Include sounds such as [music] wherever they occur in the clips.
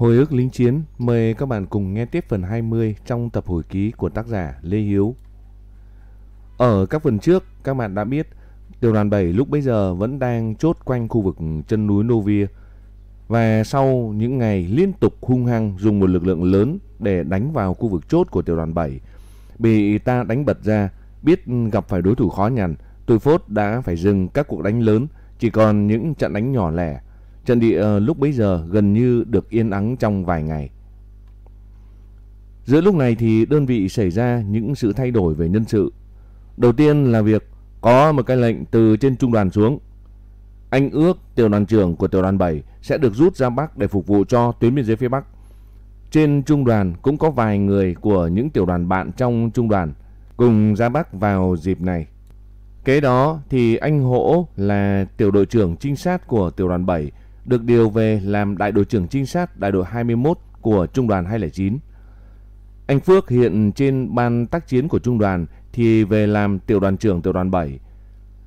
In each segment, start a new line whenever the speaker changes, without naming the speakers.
Hồi ức lính chiến, mời các bạn cùng nghe tiếp phần 20 trong tập hồi ký của tác giả Lê Hiếu. Ở các phần trước, các bạn đã biết tiểu đoàn 7 lúc bấy giờ vẫn đang chốt quanh khu vực chân núi Novia và sau những ngày liên tục hung hăng dùng một lực lượng lớn để đánh vào khu vực chốt của tiểu đoàn 7, bị ta đánh bật ra, biết gặp phải đối thủ khó nhằn, Tôi Phốt đã phải dừng các cuộc đánh lớn, chỉ còn những trận đánh nhỏ lẻ. Trận địa ờ, lúc bấy giờ gần như được yên ắng trong vài ngày. Giữa lúc này thì đơn vị xảy ra những sự thay đổi về nhân sự. Đầu tiên là việc có một cái lệnh từ trên trung đoàn xuống. Anh ước tiểu đoàn trưởng của tiểu đoàn 7 sẽ được rút ra Bắc để phục vụ cho tuyến biên giới phía Bắc. Trên trung đoàn cũng có vài người của những tiểu đoàn bạn trong trung đoàn cùng ra Bắc vào dịp này. Kế đó thì anh Hỗ là tiểu đội trưởng trinh sát của tiểu đoàn 7 được điều về làm đại đội trưởng trinh sát đại đội 21 của trung đoàn 209. Anh Phước hiện trên ban tác chiến của trung đoàn thì về làm tiểu đoàn trưởng tiểu đoàn 7.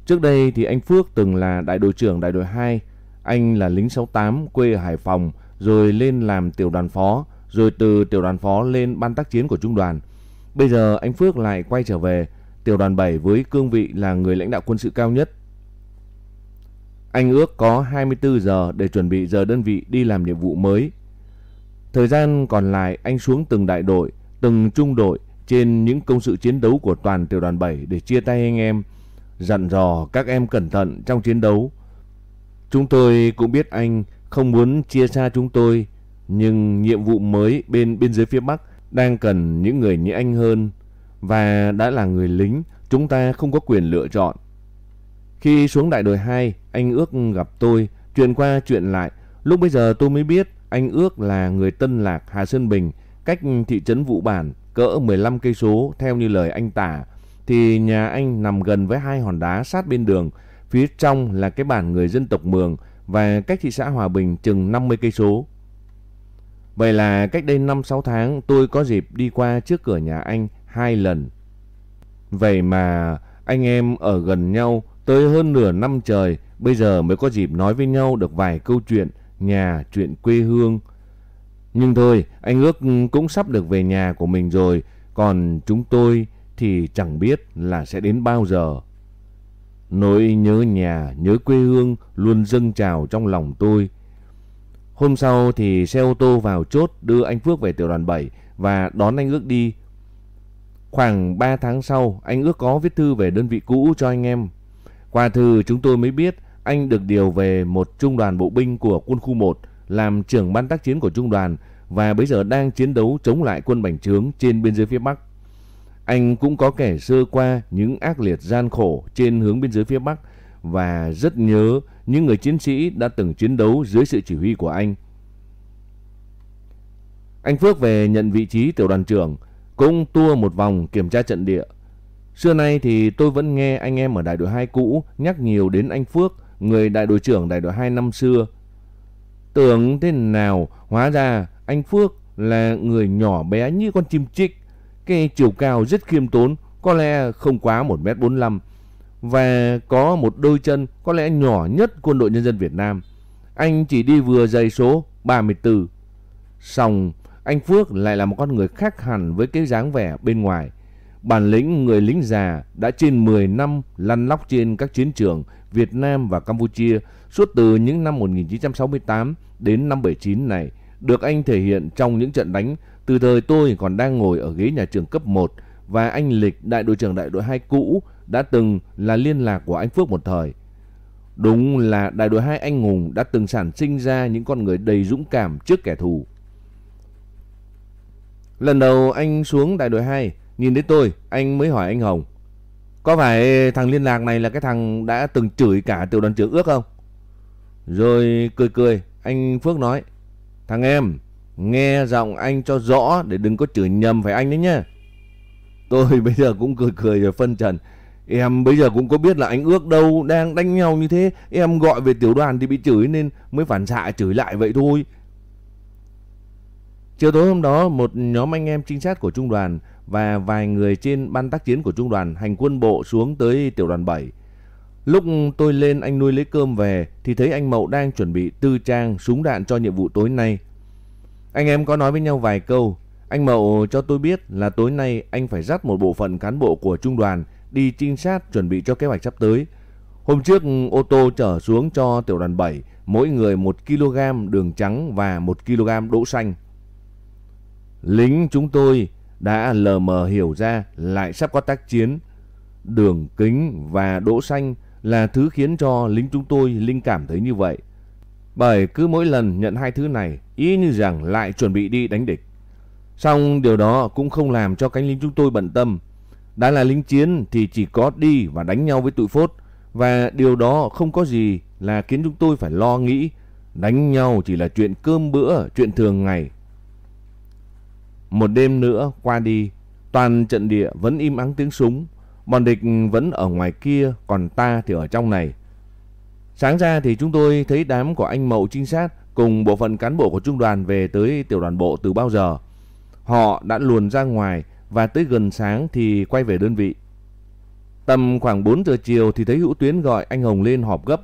Trước đây thì anh Phước từng là đại đội trưởng đại đội 2, anh là lính 68 quê ở Hải Phòng rồi lên làm tiểu đoàn phó, rồi từ tiểu đoàn phó lên ban tác chiến của trung đoàn. Bây giờ anh Phước lại quay trở về tiểu đoàn 7 với cương vị là người lãnh đạo quân sự cao nhất. Anh ước có 24 giờ để chuẩn bị giờ đơn vị đi làm nhiệm vụ mới. Thời gian còn lại anh xuống từng đại đội, từng trung đội trên những công sự chiến đấu của toàn tiểu đoàn 7 để chia tay anh em, dặn dò các em cẩn thận trong chiến đấu. Chúng tôi cũng biết anh không muốn chia xa chúng tôi, nhưng nhiệm vụ mới bên biên giới phía Bắc đang cần những người như anh hơn và đã là người lính, chúng ta không có quyền lựa chọn. Khi xuống đại đội 2, anh ước gặp tôi, chuyện qua chuyện lại. Lúc bây giờ tôi mới biết anh ước là người Tân Lạc, Hà Sơn Bình, cách thị trấn Vũ Bản cỡ 15 cây số theo như lời anh tả thì nhà anh nằm gần với hai hòn đá sát bên đường, phía trong là cái bản người dân tộc Mường và cách thị xã Hòa Bình chừng 50 cây số. Vậy là cách đây 5-6 tháng tôi có dịp đi qua trước cửa nhà anh hai lần. Vậy mà anh em ở gần nhau tới hơn nửa năm trời, bây giờ mới có dịp nói với nhau được vài câu chuyện nhà, chuyện quê hương. Nhưng thôi, anh ước cũng sắp được về nhà của mình rồi, còn chúng tôi thì chẳng biết là sẽ đến bao giờ. Nỗi nhớ nhà, nhớ quê hương luôn dâng trào trong lòng tôi. Hôm sau thì xe ô tô vào chốt đưa anh Phước về tiểu đoàn 7 và đón anh ước đi Khoảng 3 tháng sau, anh ước có viết thư về đơn vị cũ cho anh em. Qua thư, chúng tôi mới biết anh được điều về một trung đoàn bộ binh của quân khu 1 làm trưởng ban tác chiến của trung đoàn và bây giờ đang chiến đấu chống lại quân bành trướng trên biên giới phía Bắc. Anh cũng có kể sơ qua những ác liệt gian khổ trên hướng biên giới phía Bắc và rất nhớ những người chiến sĩ đã từng chiến đấu dưới sự chỉ huy của anh. Anh Phước về nhận vị trí tiểu đoàn trưởng, cũng tua một vòng kiểm tra trận địa. Xưa nay thì tôi vẫn nghe anh em ở đại đội 2 cũ nhắc nhiều đến anh Phước, người đại đội trưởng đại đội 2 năm xưa. Tưởng thế nào, hóa ra anh Phước là người nhỏ bé như con chim chích, cái chiều cao rất khiêm tốn, có lẽ không quá 1m45 và có một đôi chân có lẽ nhỏ nhất quân đội nhân dân Việt Nam. Anh chỉ đi vừa giày số 34. Xong anh Phước lại là một con người khác hẳn với cái dáng vẻ bên ngoài. Bản lĩnh người lính già đã trên 10 năm lăn lóc trên các chiến trường Việt Nam và Campuchia suốt từ những năm 1968 đến năm 79 này được anh thể hiện trong những trận đánh từ thời tôi còn đang ngồi ở ghế nhà trường cấp 1 và anh Lịch đại đội trưởng đại đội 2 cũ đã từng là liên lạc của anh Phước một thời. Đúng là đại đội 2 anh hùng đã từng sản sinh ra những con người đầy dũng cảm trước kẻ thù. Lần đầu anh xuống đại đội 2, nhìn đến tôi, anh mới hỏi anh Hồng. Có phải thằng liên lạc này là cái thằng đã từng chửi cả tiểu đoàn trưởng ước không? Rồi cười cười, anh Phước nói. Thằng em, nghe giọng anh cho rõ để đừng có chửi nhầm phải anh đấy nhá. Tôi [laughs] bây giờ cũng cười cười rồi phân trần. Em bây giờ cũng có biết là anh ước đâu đang đánh nhau như thế. Em gọi về tiểu đoàn thì bị chửi nên mới phản xạ chửi lại vậy thôi. Chiều tối hôm đó, một nhóm anh em trinh sát của trung đoàn và vài người trên ban tác chiến của trung đoàn hành quân bộ xuống tới tiểu đoàn 7. Lúc tôi lên anh nuôi lấy cơm về thì thấy anh Mậu đang chuẩn bị tư trang súng đạn cho nhiệm vụ tối nay. Anh em có nói với nhau vài câu. Anh Mậu cho tôi biết là tối nay anh phải dắt một bộ phận cán bộ của trung đoàn đi trinh sát chuẩn bị cho kế hoạch sắp tới. Hôm trước, ô tô chở xuống cho tiểu đoàn 7 mỗi người 1 kg đường trắng và 1 kg đỗ xanh. Lính chúng tôi đã lờ mờ hiểu ra lại sắp có tác chiến. Đường kính và đỗ xanh là thứ khiến cho lính chúng tôi linh cảm thấy như vậy. Bởi cứ mỗi lần nhận hai thứ này, ý như rằng lại chuẩn bị đi đánh địch. Xong điều đó cũng không làm cho cánh lính chúng tôi bận tâm. Đã là lính chiến thì chỉ có đi và đánh nhau với tụi phốt. Và điều đó không có gì là khiến chúng tôi phải lo nghĩ. Đánh nhau chỉ là chuyện cơm bữa, chuyện thường ngày. Một đêm nữa qua đi, toàn trận địa vẫn im ắng tiếng súng. Bọn địch vẫn ở ngoài kia, còn ta thì ở trong này. Sáng ra thì chúng tôi thấy đám của anh Mậu trinh sát cùng bộ phận cán bộ của trung đoàn về tới tiểu đoàn bộ từ bao giờ. Họ đã luồn ra ngoài và tới gần sáng thì quay về đơn vị. Tầm khoảng 4 giờ chiều thì thấy Hữu Tuyến gọi anh Hồng lên họp gấp.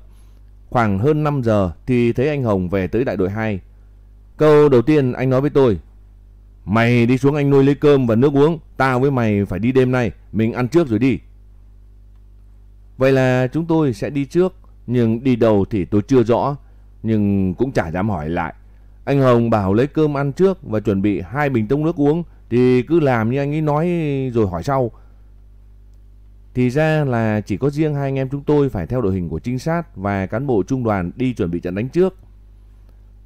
Khoảng hơn 5 giờ thì thấy anh Hồng về tới đại đội 2. Câu đầu tiên anh nói với tôi. Mày đi xuống anh nuôi lấy cơm và nước uống. Tao với mày phải đi đêm nay. Mình ăn trước rồi đi. Vậy là chúng tôi sẽ đi trước. Nhưng đi đâu thì tôi chưa rõ. Nhưng cũng chả dám hỏi lại. Anh Hồng bảo lấy cơm ăn trước và chuẩn bị hai bình tông nước uống. Thì cứ làm như anh ấy nói rồi hỏi sau. Thì ra là chỉ có riêng hai anh em chúng tôi phải theo đội hình của trinh sát và cán bộ trung đoàn đi chuẩn bị trận đánh trước.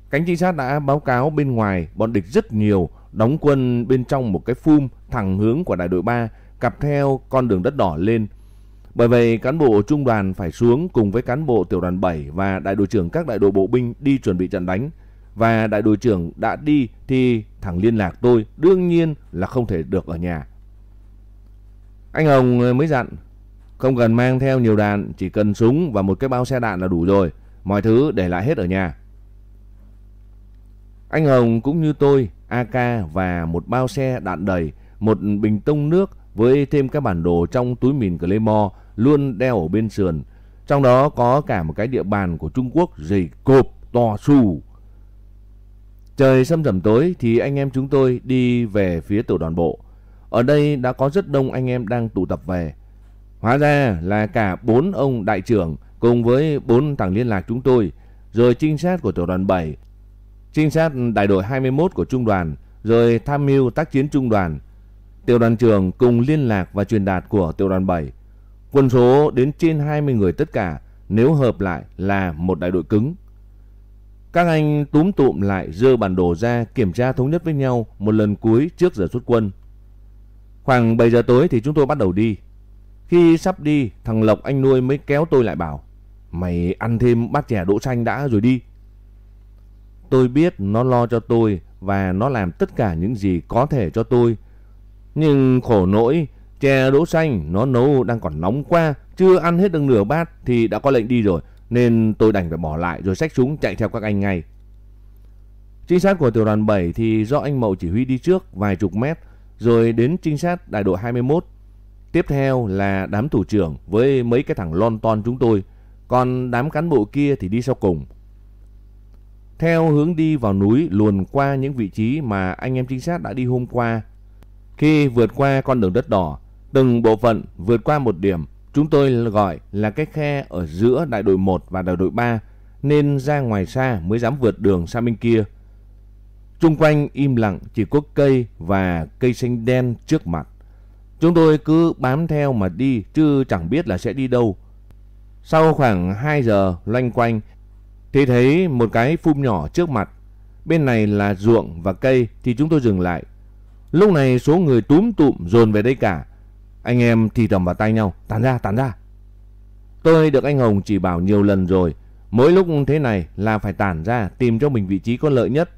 Cánh trinh sát đã báo cáo bên ngoài bọn địch rất nhiều, đóng quân bên trong một cái phum thẳng hướng của đại đội 3, cặp theo con đường đất đỏ lên. Bởi vậy cán bộ trung đoàn phải xuống cùng với cán bộ tiểu đoàn 7 và đại đội trưởng các đại đội bộ binh đi chuẩn bị trận đánh. Và đại đội trưởng đã đi thì thằng liên lạc tôi đương nhiên là không thể được ở nhà. Anh Hồng mới dặn, không cần mang theo nhiều đạn, chỉ cần súng và một cái bao xe đạn là đủ rồi. Mọi thứ để lại hết ở nhà. Anh Hồng cũng như tôi, AK và một bao xe đạn đầy, một bình tông nước với thêm các bản đồ trong túi mìn Claymore luôn đeo ở bên sườn. Trong đó có cả một cái địa bàn của Trung Quốc dày cộp, to xù. Trời sâm rầm tối thì anh em chúng tôi đi về phía tiểu đoàn bộ. Ở đây đã có rất đông anh em đang tụ tập về. Hóa ra là cả bốn ông đại trưởng cùng với bốn thằng liên lạc chúng tôi, rồi trinh sát của tiểu đoàn 7, trinh sát đại đội 21 của trung đoàn, rồi tham mưu tác chiến trung đoàn, tiểu đoàn trưởng cùng liên lạc và truyền đạt của tiểu đoàn 7. Quân số đến trên 20 người tất cả, nếu hợp lại là một đại đội cứng. Các anh túm tụm lại dơ bản đồ ra kiểm tra thống nhất với nhau một lần cuối trước giờ xuất quân. Khoảng 7 giờ tối thì chúng tôi bắt đầu đi. Khi sắp đi, thằng Lộc anh nuôi mới kéo tôi lại bảo Mày ăn thêm bát chè đỗ xanh đã rồi đi. Tôi biết nó lo cho tôi và nó làm tất cả những gì có thể cho tôi. Nhưng khổ nỗi, chè đỗ xanh nó nấu đang còn nóng quá, chưa ăn hết được nửa bát thì đã có lệnh đi rồi. Nên tôi đành phải bỏ lại rồi xách súng chạy theo các anh ngay. Trinh sát của tiểu đoàn 7 thì do anh Mậu chỉ huy đi trước vài chục mét rồi đến trinh sát đại đội 21. Tiếp theo là đám thủ trưởng với mấy cái thằng lon ton chúng tôi. Còn đám cán bộ kia thì đi sau cùng. Theo hướng đi vào núi luồn qua những vị trí mà anh em trinh sát đã đi hôm qua. Khi vượt qua con đường đất đỏ, từng bộ phận vượt qua một điểm, chúng tôi gọi là cái khe ở giữa đại đội 1 và đại đội 3 nên ra ngoài xa mới dám vượt đường sang bên kia. Trung quanh im lặng chỉ có cây và cây xanh đen trước mặt. Chúng tôi cứ bám theo mà đi chứ chẳng biết là sẽ đi đâu. Sau khoảng 2 giờ loanh quanh Thế thấy một cái phum nhỏ trước mặt. Bên này là ruộng và cây thì chúng tôi dừng lại. Lúc này số người túm tụm dồn về đây cả. Anh em thì thầm vào tay nhau, tán ra, tán ra. Tôi được anh Hồng chỉ bảo nhiều lần rồi. Mỗi lúc thế này là phải tản ra tìm cho mình vị trí có lợi nhất.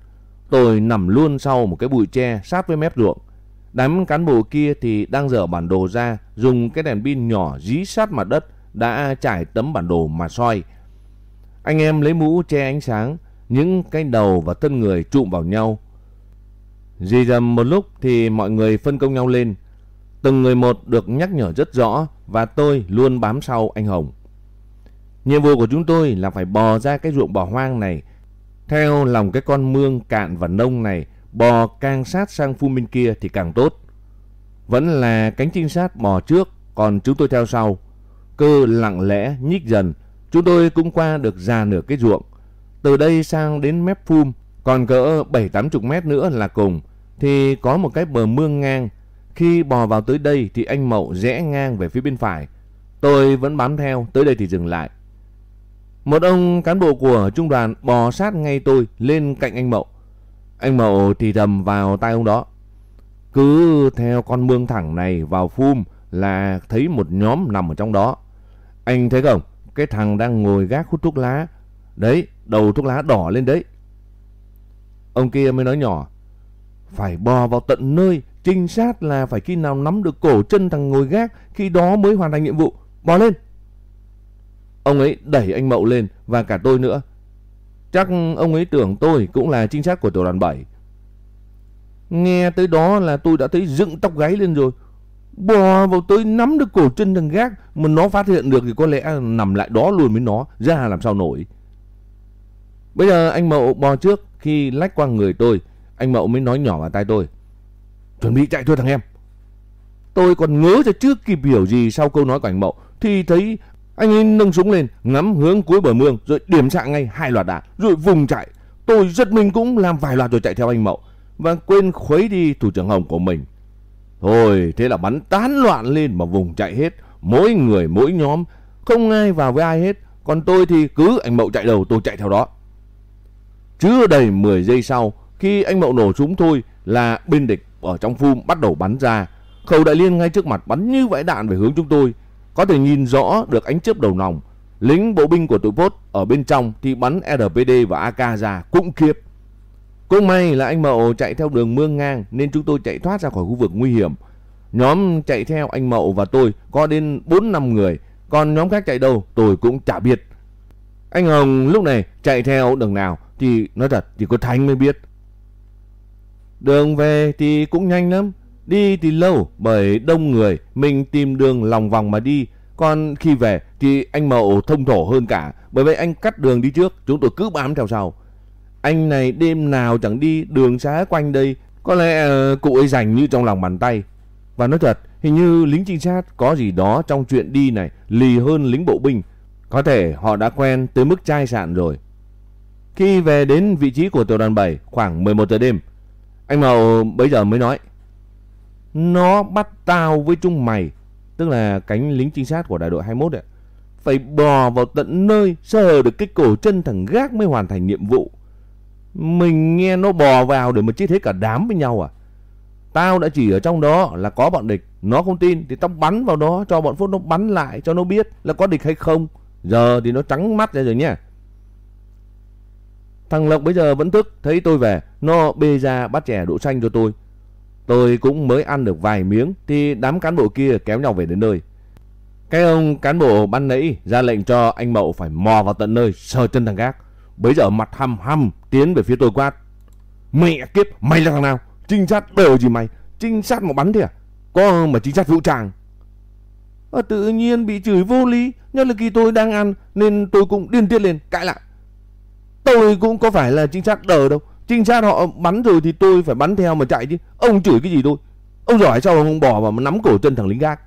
Tôi nằm luôn sau một cái bụi tre sát với mép ruộng. Đám cán bộ kia thì đang dở bản đồ ra, dùng cái đèn pin nhỏ dí sát mặt đất đã trải tấm bản đồ mà soi. Anh em lấy mũ che ánh sáng, những cái đầu và thân người trụm vào nhau. Dì dầm một lúc thì mọi người phân công nhau lên. Từng người một được nhắc nhở rất rõ và tôi luôn bám sau anh Hồng. Nhiệm vụ của chúng tôi là phải bò ra cái ruộng bỏ hoang này theo lòng cái con mương cạn và nông này bò càng sát sang Phu bên kia thì càng tốt. Vẫn là cánh trinh sát bò trước, còn chúng tôi theo sau. Cơ lặng lẽ nhích dần, chúng tôi cũng qua được ra nửa cái ruộng. Từ đây sang đến mép phum, còn cỡ 7-80 mét nữa là cùng, thì có một cái bờ mương ngang. Khi bò vào tới đây thì anh Mậu rẽ ngang về phía bên phải. Tôi vẫn bám theo, tới đây thì dừng lại. Một ông cán bộ của trung đoàn bò sát ngay tôi lên cạnh anh Mậu. Anh Mậu thì thầm vào tai ông đó. Cứ theo con mương thẳng này vào phum là thấy một nhóm nằm ở trong đó. Anh thấy không? Cái thằng đang ngồi gác hút thuốc lá. Đấy, đầu thuốc lá đỏ lên đấy. Ông kia mới nói nhỏ. Phải bò vào tận nơi, trinh sát là phải khi nào nắm được cổ chân thằng ngồi gác, khi đó mới hoàn thành nhiệm vụ. Bò lên! Ông ấy đẩy anh Mậu lên và cả tôi nữa. Chắc ông ấy tưởng tôi cũng là trinh sát của tiểu đoàn 7. Nghe tới đó là tôi đã thấy dựng tóc gáy lên rồi. Bò vào tới nắm được cổ chân thằng gác mà nó phát hiện được thì có lẽ nằm lại đó luôn với nó ra làm sao nổi. Bây giờ anh Mậu bò trước khi lách qua người tôi, anh Mậu mới nói nhỏ vào tai tôi. Chuẩn bị chạy thôi thằng em. Tôi còn ngớ cho trước kịp hiểu gì sau câu nói của anh Mậu thì thấy anh ấy nâng súng lên, ngắm hướng cuối bờ mương rồi điểm xạ ngay hai loạt đạn, rồi vùng chạy. Tôi giật mình cũng làm vài loạt rồi chạy theo anh Mậu và quên khuấy đi thủ trưởng Hồng của mình. Thôi, thế là bắn tán loạn lên mà vùng chạy hết, mỗi người mỗi nhóm, không ai vào với ai hết. Còn tôi thì cứ anh Mậu chạy đầu tôi chạy theo đó. Chưa đầy 10 giây sau, khi anh Mậu nổ súng thôi là bên địch ở trong phum bắt đầu bắn ra. Khẩu đại liên ngay trước mặt bắn như vãi đạn về hướng chúng tôi. Có thể nhìn rõ được ánh chớp đầu nòng. Lính bộ binh của tụi Pốt ở bên trong thì bắn RPD và AK ra cũng khiếp. Cũng may là anh Mậu chạy theo đường mương ngang nên chúng tôi chạy thoát ra khỏi khu vực nguy hiểm. Nhóm chạy theo anh Mậu và tôi có đến 4-5 người, còn nhóm khác chạy đâu tôi cũng chả biết. Anh Hồng lúc này chạy theo đường nào thì nói thật chỉ có Thanh mới biết. Đường về thì cũng nhanh lắm, đi thì lâu bởi đông người, mình tìm đường lòng vòng mà đi. Còn khi về thì anh Mậu thông thổ hơn cả, bởi vậy anh cắt đường đi trước, chúng tôi cứ bám theo sau. Anh này đêm nào chẳng đi đường xá quanh đây, có lẽ ờ, cụ ấy rảnh như trong lòng bàn tay. Và nói thật, hình như lính trinh sát có gì đó trong chuyện đi này lì hơn lính bộ binh. Có thể họ đã quen tới mức chai sạn rồi. Khi về đến vị trí của tiểu đoàn 7 khoảng 11 giờ đêm, anh Mậu bây giờ mới nói. Nó bắt tao với chúng mày, tức là cánh lính trinh sát của đại đội 21 ấy. Phải bò vào tận nơi sờ được cái cổ chân thằng gác mới hoàn thành nhiệm vụ. Mình nghe nó bò vào để mà chết hết cả đám với nhau à? Tao đã chỉ ở trong đó là có bọn địch. Nó không tin thì tao bắn vào đó cho bọn Phúc nó bắn lại cho nó biết là có địch hay không. Giờ thì nó trắng mắt ra rồi nhá. Thằng Lộc bây giờ vẫn thức, thấy tôi về. Nó bê ra bát chè đỗ xanh cho tôi. Tôi cũng mới ăn được vài miếng thì đám cán bộ kia kéo nhau về đến nơi. Cái ông cán bộ ban nãy ra lệnh cho anh Mậu phải mò vào tận nơi, sờ chân thằng gác. Bây giờ mặt hăm hăm tiến về phía tôi quát. Mẹ kiếp, mày là thằng nào? Trinh sát đều gì mày? Trinh sát mà bắn thế à? Có mà trinh sát vũ trang. À, tự nhiên bị chửi vô lý. Nhất là khi tôi đang ăn nên tôi cũng điên tiết lên cãi lại. Tôi cũng có phải là trinh sát đờ đâu. Trinh sát họ bắn rồi thì tôi phải bắn theo mà chạy chứ. Ông chửi cái gì tôi? Ông giỏi sao ông bỏ vào mà nắm cổ chân thằng lính gác.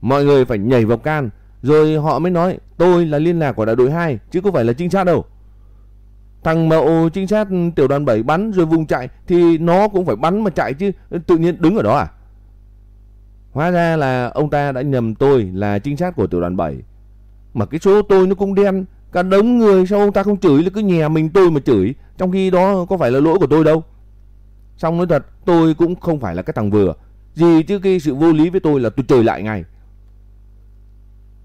Mọi người phải nhảy vào can rồi họ mới nói tôi là liên lạc của đại đội 2 chứ không phải là trinh sát đâu. Thằng mậu trinh sát tiểu đoàn 7 bắn rồi vùng chạy thì nó cũng phải bắn mà chạy chứ tự nhiên đứng ở đó à? Hóa ra là ông ta đã nhầm tôi là trinh sát của tiểu đoàn 7. Mà cái số tôi nó cũng đen, cả đống người sao ông ta không chửi là cứ nhè mình tôi mà chửi, trong khi đó có phải là lỗi của tôi đâu. Xong nói thật, tôi cũng không phải là cái thằng vừa. Gì chứ cái sự vô lý với tôi là tôi trời lại ngay.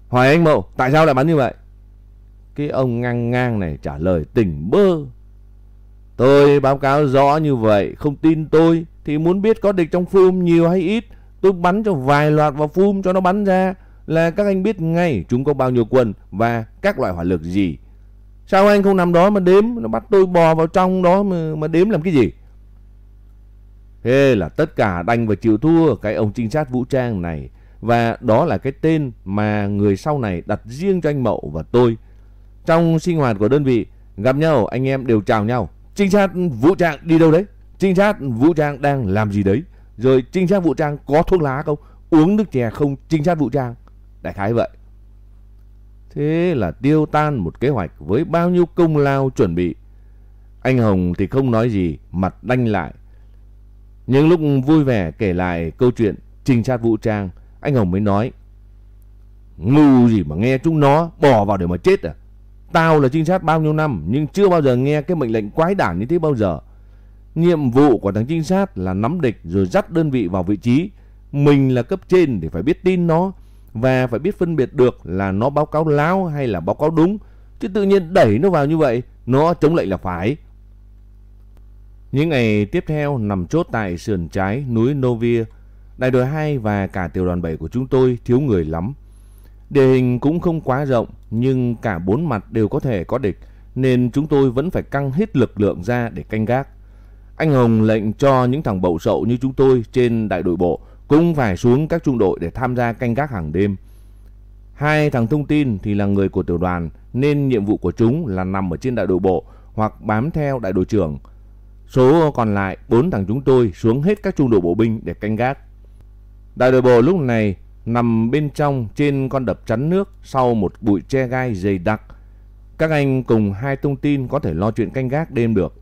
Hỏi anh Mậu, tại sao lại bắn như vậy? Cái ông ngang ngang này trả lời tỉnh bơ. Tôi báo cáo rõ như vậy, không tin tôi thì muốn biết có địch trong phum nhiều hay ít. Tôi bắn cho vài loạt vào phum cho nó bắn ra là các anh biết ngay chúng có bao nhiêu quân và các loại hỏa lực gì. Sao anh không nằm đó mà đếm, nó bắt tôi bò vào trong đó mà, mà đếm làm cái gì? Thế là tất cả đành và chịu thua cái ông trinh sát vũ trang này và đó là cái tên mà người sau này đặt riêng cho anh Mậu và tôi. Trong sinh hoạt của đơn vị, gặp nhau anh em đều chào nhau. Trinh sát vũ trang đi đâu đấy? trinh sát vũ trang đang làm gì đấy, rồi trinh sát vũ trang có thuốc lá không, uống nước chè không trinh sát vũ trang. Đại khái vậy. Thế là tiêu tan một kế hoạch với bao nhiêu công lao chuẩn bị. Anh Hồng thì không nói gì, mặt đanh lại. Nhưng lúc vui vẻ kể lại câu chuyện trinh sát vũ trang, anh Hồng mới nói. Ngu gì mà nghe chúng nó bỏ vào để mà chết à? Tao là trinh sát bao nhiêu năm nhưng chưa bao giờ nghe cái mệnh lệnh quái đản như thế bao giờ. Nhiệm vụ của thằng trinh sát là nắm địch rồi dắt đơn vị vào vị trí. Mình là cấp trên thì phải biết tin nó và phải biết phân biệt được là nó báo cáo láo hay là báo cáo đúng. Chứ tự nhiên đẩy nó vào như vậy, nó chống lệnh là phải. Những ngày tiếp theo nằm chốt tại sườn trái núi Novia, đại đội 2 và cả tiểu đoàn 7 của chúng tôi thiếu người lắm. Địa hình cũng không quá rộng nhưng cả bốn mặt đều có thể có địch, nên chúng tôi vẫn phải căng hết lực lượng ra để canh gác. Anh Hồng lệnh cho những thằng bậu sậu như chúng tôi trên đại đội bộ cũng phải xuống các trung đội để tham gia canh gác hàng đêm. Hai thằng thông tin thì là người của tiểu đoàn, nên nhiệm vụ của chúng là nằm ở trên đại đội bộ hoặc bám theo đại đội trưởng. Số còn lại, bốn thằng chúng tôi xuống hết các trung đội bộ binh để canh gác. Đại đội bộ lúc này nằm bên trong trên con đập chắn nước sau một bụi tre gai dày đặc. Các anh cùng hai thông tin có thể lo chuyện canh gác đêm được.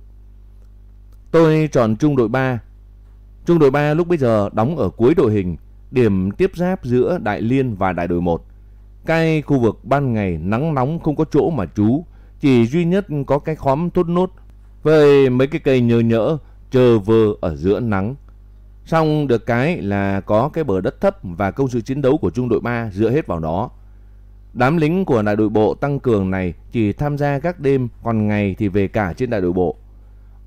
Tôi chọn trung đội 3. Trung đội 3 lúc bây giờ đóng ở cuối đội hình, điểm tiếp giáp giữa Đại Liên và Đại đội 1. Cái khu vực ban ngày nắng nóng không có chỗ mà trú, chỉ duy nhất có cái khóm thốt nốt với mấy cái cây nhơ nhỡ chờ vơ ở giữa nắng. Xong được cái là có cái bờ đất thấp và công sự chiến đấu của trung đội 3 dựa hết vào đó. Đám lính của đại đội bộ tăng cường này chỉ tham gia các đêm, còn ngày thì về cả trên đại đội bộ.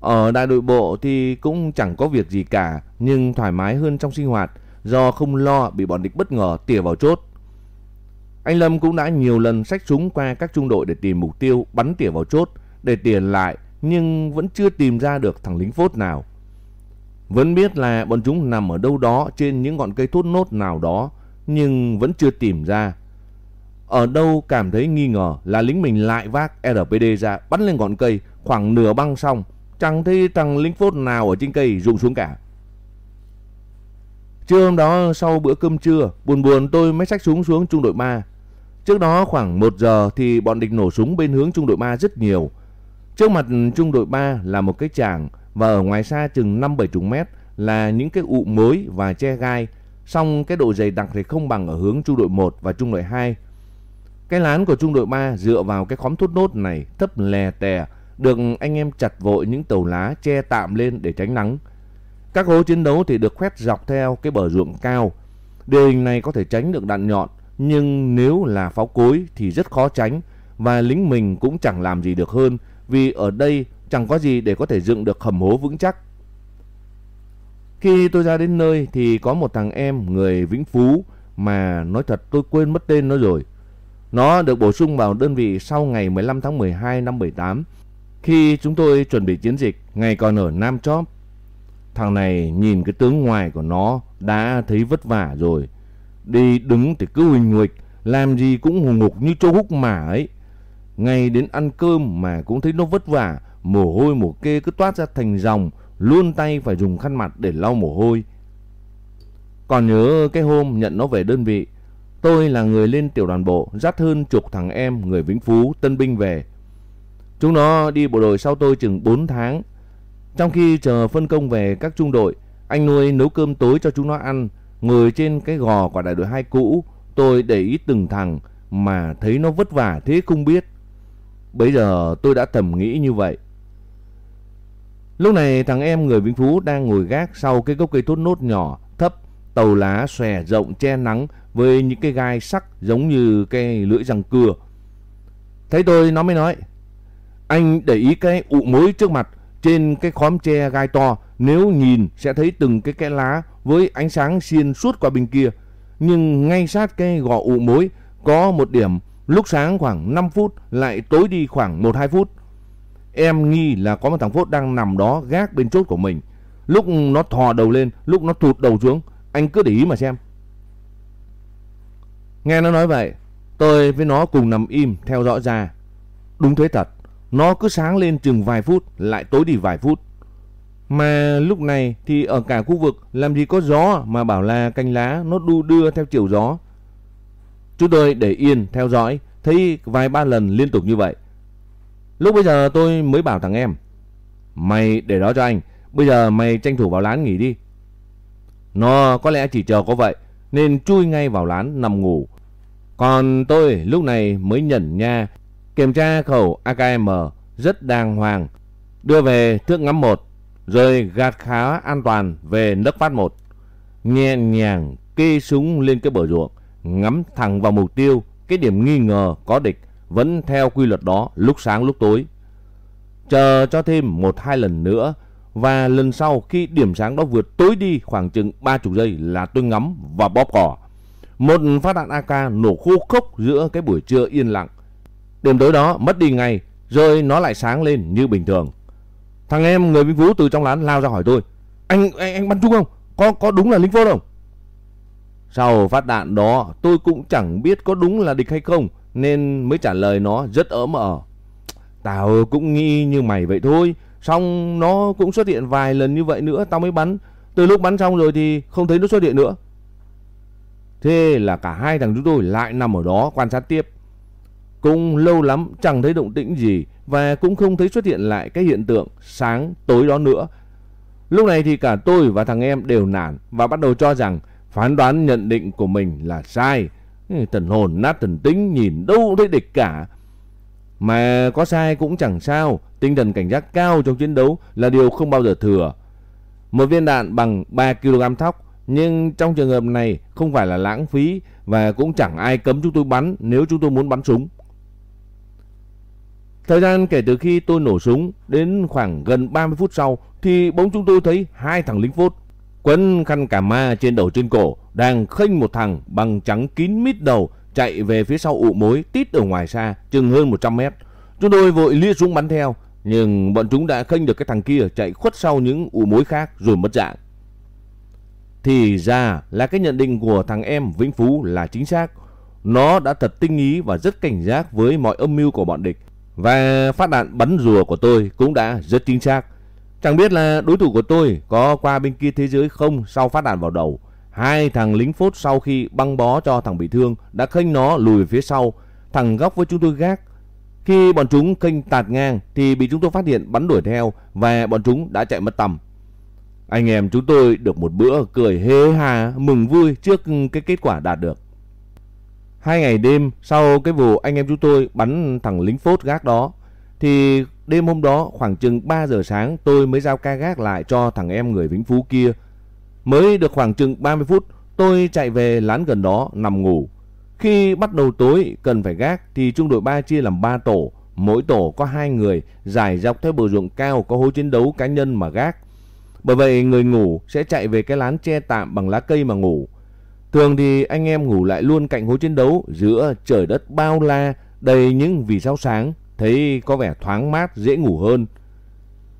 Ở đại đội bộ thì cũng chẳng có việc gì cả, nhưng thoải mái hơn trong sinh hoạt do không lo bị bọn địch bất ngờ tỉa vào chốt. Anh Lâm cũng đã nhiều lần xách súng qua các trung đội để tìm mục tiêu bắn tỉa vào chốt để tiền lại nhưng vẫn chưa tìm ra được thằng lính phốt nào. Vẫn biết là bọn chúng nằm ở đâu đó trên những ngọn cây thốt nốt nào đó, nhưng vẫn chưa tìm ra. Ở đâu cảm thấy nghi ngờ là lính mình lại vác RPD ra bắn lên ngọn cây khoảng nửa băng xong, chẳng thấy thằng lính phốt nào ở trên cây rụng xuống cả. Trưa hôm đó sau bữa cơm trưa, buồn buồn tôi mới xách súng xuống trung đội 3. Trước đó khoảng 1 giờ thì bọn địch nổ súng bên hướng trung đội 3 rất nhiều. Trước mặt trung đội 3 là một cái tràng và ở ngoài xa chừng 5-7 chục mét là những cái ụ mối và che gai. song cái độ dày đặc thì không bằng ở hướng trung đội 1 và trung đội 2. Cái lán của trung đội 3 dựa vào cái khóm thốt nốt này thấp lè tè, được anh em chặt vội những tàu lá che tạm lên để tránh nắng. Các hố chiến đấu thì được khoét dọc theo cái bờ ruộng cao. Địa hình này có thể tránh được đạn nhọn, nhưng nếu là pháo cối thì rất khó tránh và lính mình cũng chẳng làm gì được hơn vì ở đây chẳng có gì để có thể dựng được hầm hố vững chắc. Khi tôi ra đến nơi thì có một thằng em người Vĩnh Phú mà nói thật tôi quên mất tên nó rồi. Nó được bổ sung vào đơn vị sau ngày 15 tháng 12 năm 78 khi chúng tôi chuẩn bị chiến dịch ngày còn ở Nam Chóp. Thằng này nhìn cái tướng ngoài của nó đã thấy vất vả rồi. Đi đứng thì cứ huỳnh nguịch, làm gì cũng hùng ngục như châu húc mà ấy. Ngay đến ăn cơm mà cũng thấy nó vất vả, mồ hôi mồ kê cứ toát ra thành dòng, luôn tay phải dùng khăn mặt để lau mồ hôi. Còn nhớ cái hôm nhận nó về đơn vị, tôi là người lên tiểu đoàn bộ dắt hơn chục thằng em người Vĩnh Phú tân binh về. Chúng nó đi bộ đội sau tôi chừng 4 tháng. Trong khi chờ phân công về các trung đội, anh nuôi nấu cơm tối cho chúng nó ăn, ngồi trên cái gò của đại đội 2 cũ, tôi để ý từng thằng mà thấy nó vất vả thế không biết. Bây giờ tôi đã thầm nghĩ như vậy. Lúc này thằng em người Vĩnh Phú đang ngồi gác sau cái gốc cây tốt nốt nhỏ, thấp, tàu lá xòe rộng che nắng với những cái gai sắc giống như cái lưỡi răng cưa. Thấy tôi nó mới nói, anh để ý cái ụ mối trước mặt trên cái khóm tre gai to, nếu nhìn sẽ thấy từng cái cái lá với ánh sáng xiên suốt qua bên kia. Nhưng ngay sát cái gò ụ mối có một điểm lúc sáng khoảng 5 phút lại tối đi khoảng 1-2 phút. Em nghi là có một thằng Phốt đang nằm đó gác bên chốt của mình. Lúc nó thò đầu lên, lúc nó thụt đầu xuống. Anh cứ để ý mà xem. Nghe nó nói vậy, tôi với nó cùng nằm im theo dõi ra. Đúng thế thật, nó cứ sáng lên chừng vài phút, lại tối đi vài phút. Mà lúc này thì ở cả khu vực làm gì có gió mà bảo là cành lá nó đu đưa theo chiều gió. Chúng tôi để yên theo dõi, thấy vài ba lần liên tục như vậy. Lúc bây giờ tôi mới bảo thằng em, mày để đó cho anh, bây giờ mày tranh thủ vào lán nghỉ đi. Nó có lẽ chỉ chờ có vậy, nên chui ngay vào lán nằm ngủ. Còn tôi lúc này mới nhận nha, kiểm tra khẩu AKM rất đàng hoàng, đưa về thước ngắm một, rồi gạt khá an toàn về nấc phát một. Nhẹ nhàng kê súng lên cái bờ ruộng, ngắm thẳng vào mục tiêu, cái điểm nghi ngờ có địch vẫn theo quy luật đó lúc sáng lúc tối. Chờ cho thêm một hai lần nữa và lần sau khi điểm sáng đó vượt tối đi khoảng chừng 30 giây là tôi ngắm và bóp cỏ. Một phát đạn AK nổ khô khốc giữa cái buổi trưa yên lặng. Đêm tối đó mất đi ngay, rồi nó lại sáng lên như bình thường. Thằng em người Vĩnh vũ từ trong lán lao ra hỏi tôi. Anh anh, anh bắn trúng không? Có có đúng là lính vô không? Sau phát đạn đó tôi cũng chẳng biết có đúng là địch hay không nên mới trả lời nó rất ớm ở. Ờ. Tao cũng nghi như mày vậy thôi. Xong nó cũng xuất hiện vài lần như vậy nữa, tao mới bắn. Từ lúc bắn xong rồi thì không thấy nó xuất hiện nữa. Thế là cả hai thằng chúng tôi lại nằm ở đó quan sát tiếp. Cũng lâu lắm, chẳng thấy động tĩnh gì và cũng không thấy xuất hiện lại cái hiện tượng sáng tối đó nữa. Lúc này thì cả tôi và thằng em đều nản và bắt đầu cho rằng phán đoán nhận định của mình là sai. Thần hồn nát thần tính nhìn đâu thấy địch cả. Mà có sai cũng chẳng sao, tinh thần cảnh giác cao trong chiến đấu là điều không bao giờ thừa. Một viên đạn bằng 3 kg thóc, nhưng trong trường hợp này không phải là lãng phí và cũng chẳng ai cấm chúng tôi bắn nếu chúng tôi muốn bắn súng. Thời gian kể từ khi tôi nổ súng đến khoảng gần 30 phút sau thì bỗng chúng tôi thấy hai thằng lính phốt quấn khăn cà ma trên đầu trên cổ, đang khênh một thằng bằng trắng kín mít đầu chạy về phía sau ụ mối tít ở ngoài xa, chừng hơn 100 mét. Chúng tôi vội lia súng bắn theo, nhưng bọn chúng đã khênh được cái thằng kia chạy khuất sau những ụ mối khác rồi mất dạng. Thì ra là cái nhận định của thằng em Vĩnh Phú là chính xác. Nó đã thật tinh ý và rất cảnh giác với mọi âm mưu của bọn địch. Và phát đạn bắn rùa của tôi cũng đã rất chính xác. Chẳng biết là đối thủ của tôi có qua bên kia thế giới không sau phát đạn vào đầu. Hai thằng lính phốt sau khi băng bó cho thằng bị thương đã khênh nó lùi về phía sau. Thằng góc với chúng tôi gác. Khi bọn chúng khênh tạt ngang thì bị chúng tôi phát hiện bắn đuổi theo và bọn chúng đã chạy mất tầm. Anh em chúng tôi được một bữa cười hê hà, mừng vui trước cái kết quả đạt được. Hai ngày đêm sau cái vụ anh em chúng tôi bắn thằng lính phốt gác đó thì đêm hôm đó, khoảng chừng 3 giờ sáng, tôi mới giao ca gác lại cho thằng em người Vĩnh Phú kia. Mới được khoảng chừng 30 phút, tôi chạy về lán gần đó, nằm ngủ. Khi bắt đầu tối, cần phải gác thì trung đội 3 chia làm 3 tổ. Mỗi tổ có hai người dài dọc theo bờ ruộng cao có hố chiến đấu cá nhân mà gác. Bởi vậy, người ngủ sẽ chạy về cái lán che tạm bằng lá cây mà ngủ. Thường thì anh em ngủ lại luôn cạnh hố chiến đấu giữa trời đất bao la, đầy những vì sao sáng thấy có vẻ thoáng mát dễ ngủ hơn.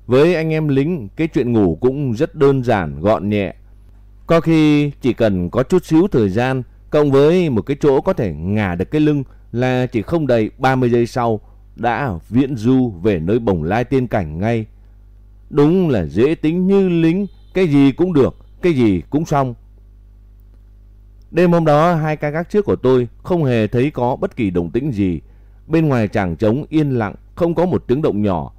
Với anh em lính, cái chuyện ngủ cũng rất đơn giản, gọn nhẹ. Có khi chỉ cần có chút xíu thời gian, cộng với một cái chỗ có thể ngả được cái lưng là chỉ không đầy 30 giây sau đã viễn du về nơi bồng lai tiên cảnh ngay. Đúng là dễ tính như lính, cái gì cũng được, cái gì cũng xong. Đêm hôm đó hai ca gác trước của tôi không hề thấy có bất kỳ động tĩnh gì. Bên ngoài chàng trống yên lặng, không có một tiếng động nhỏ.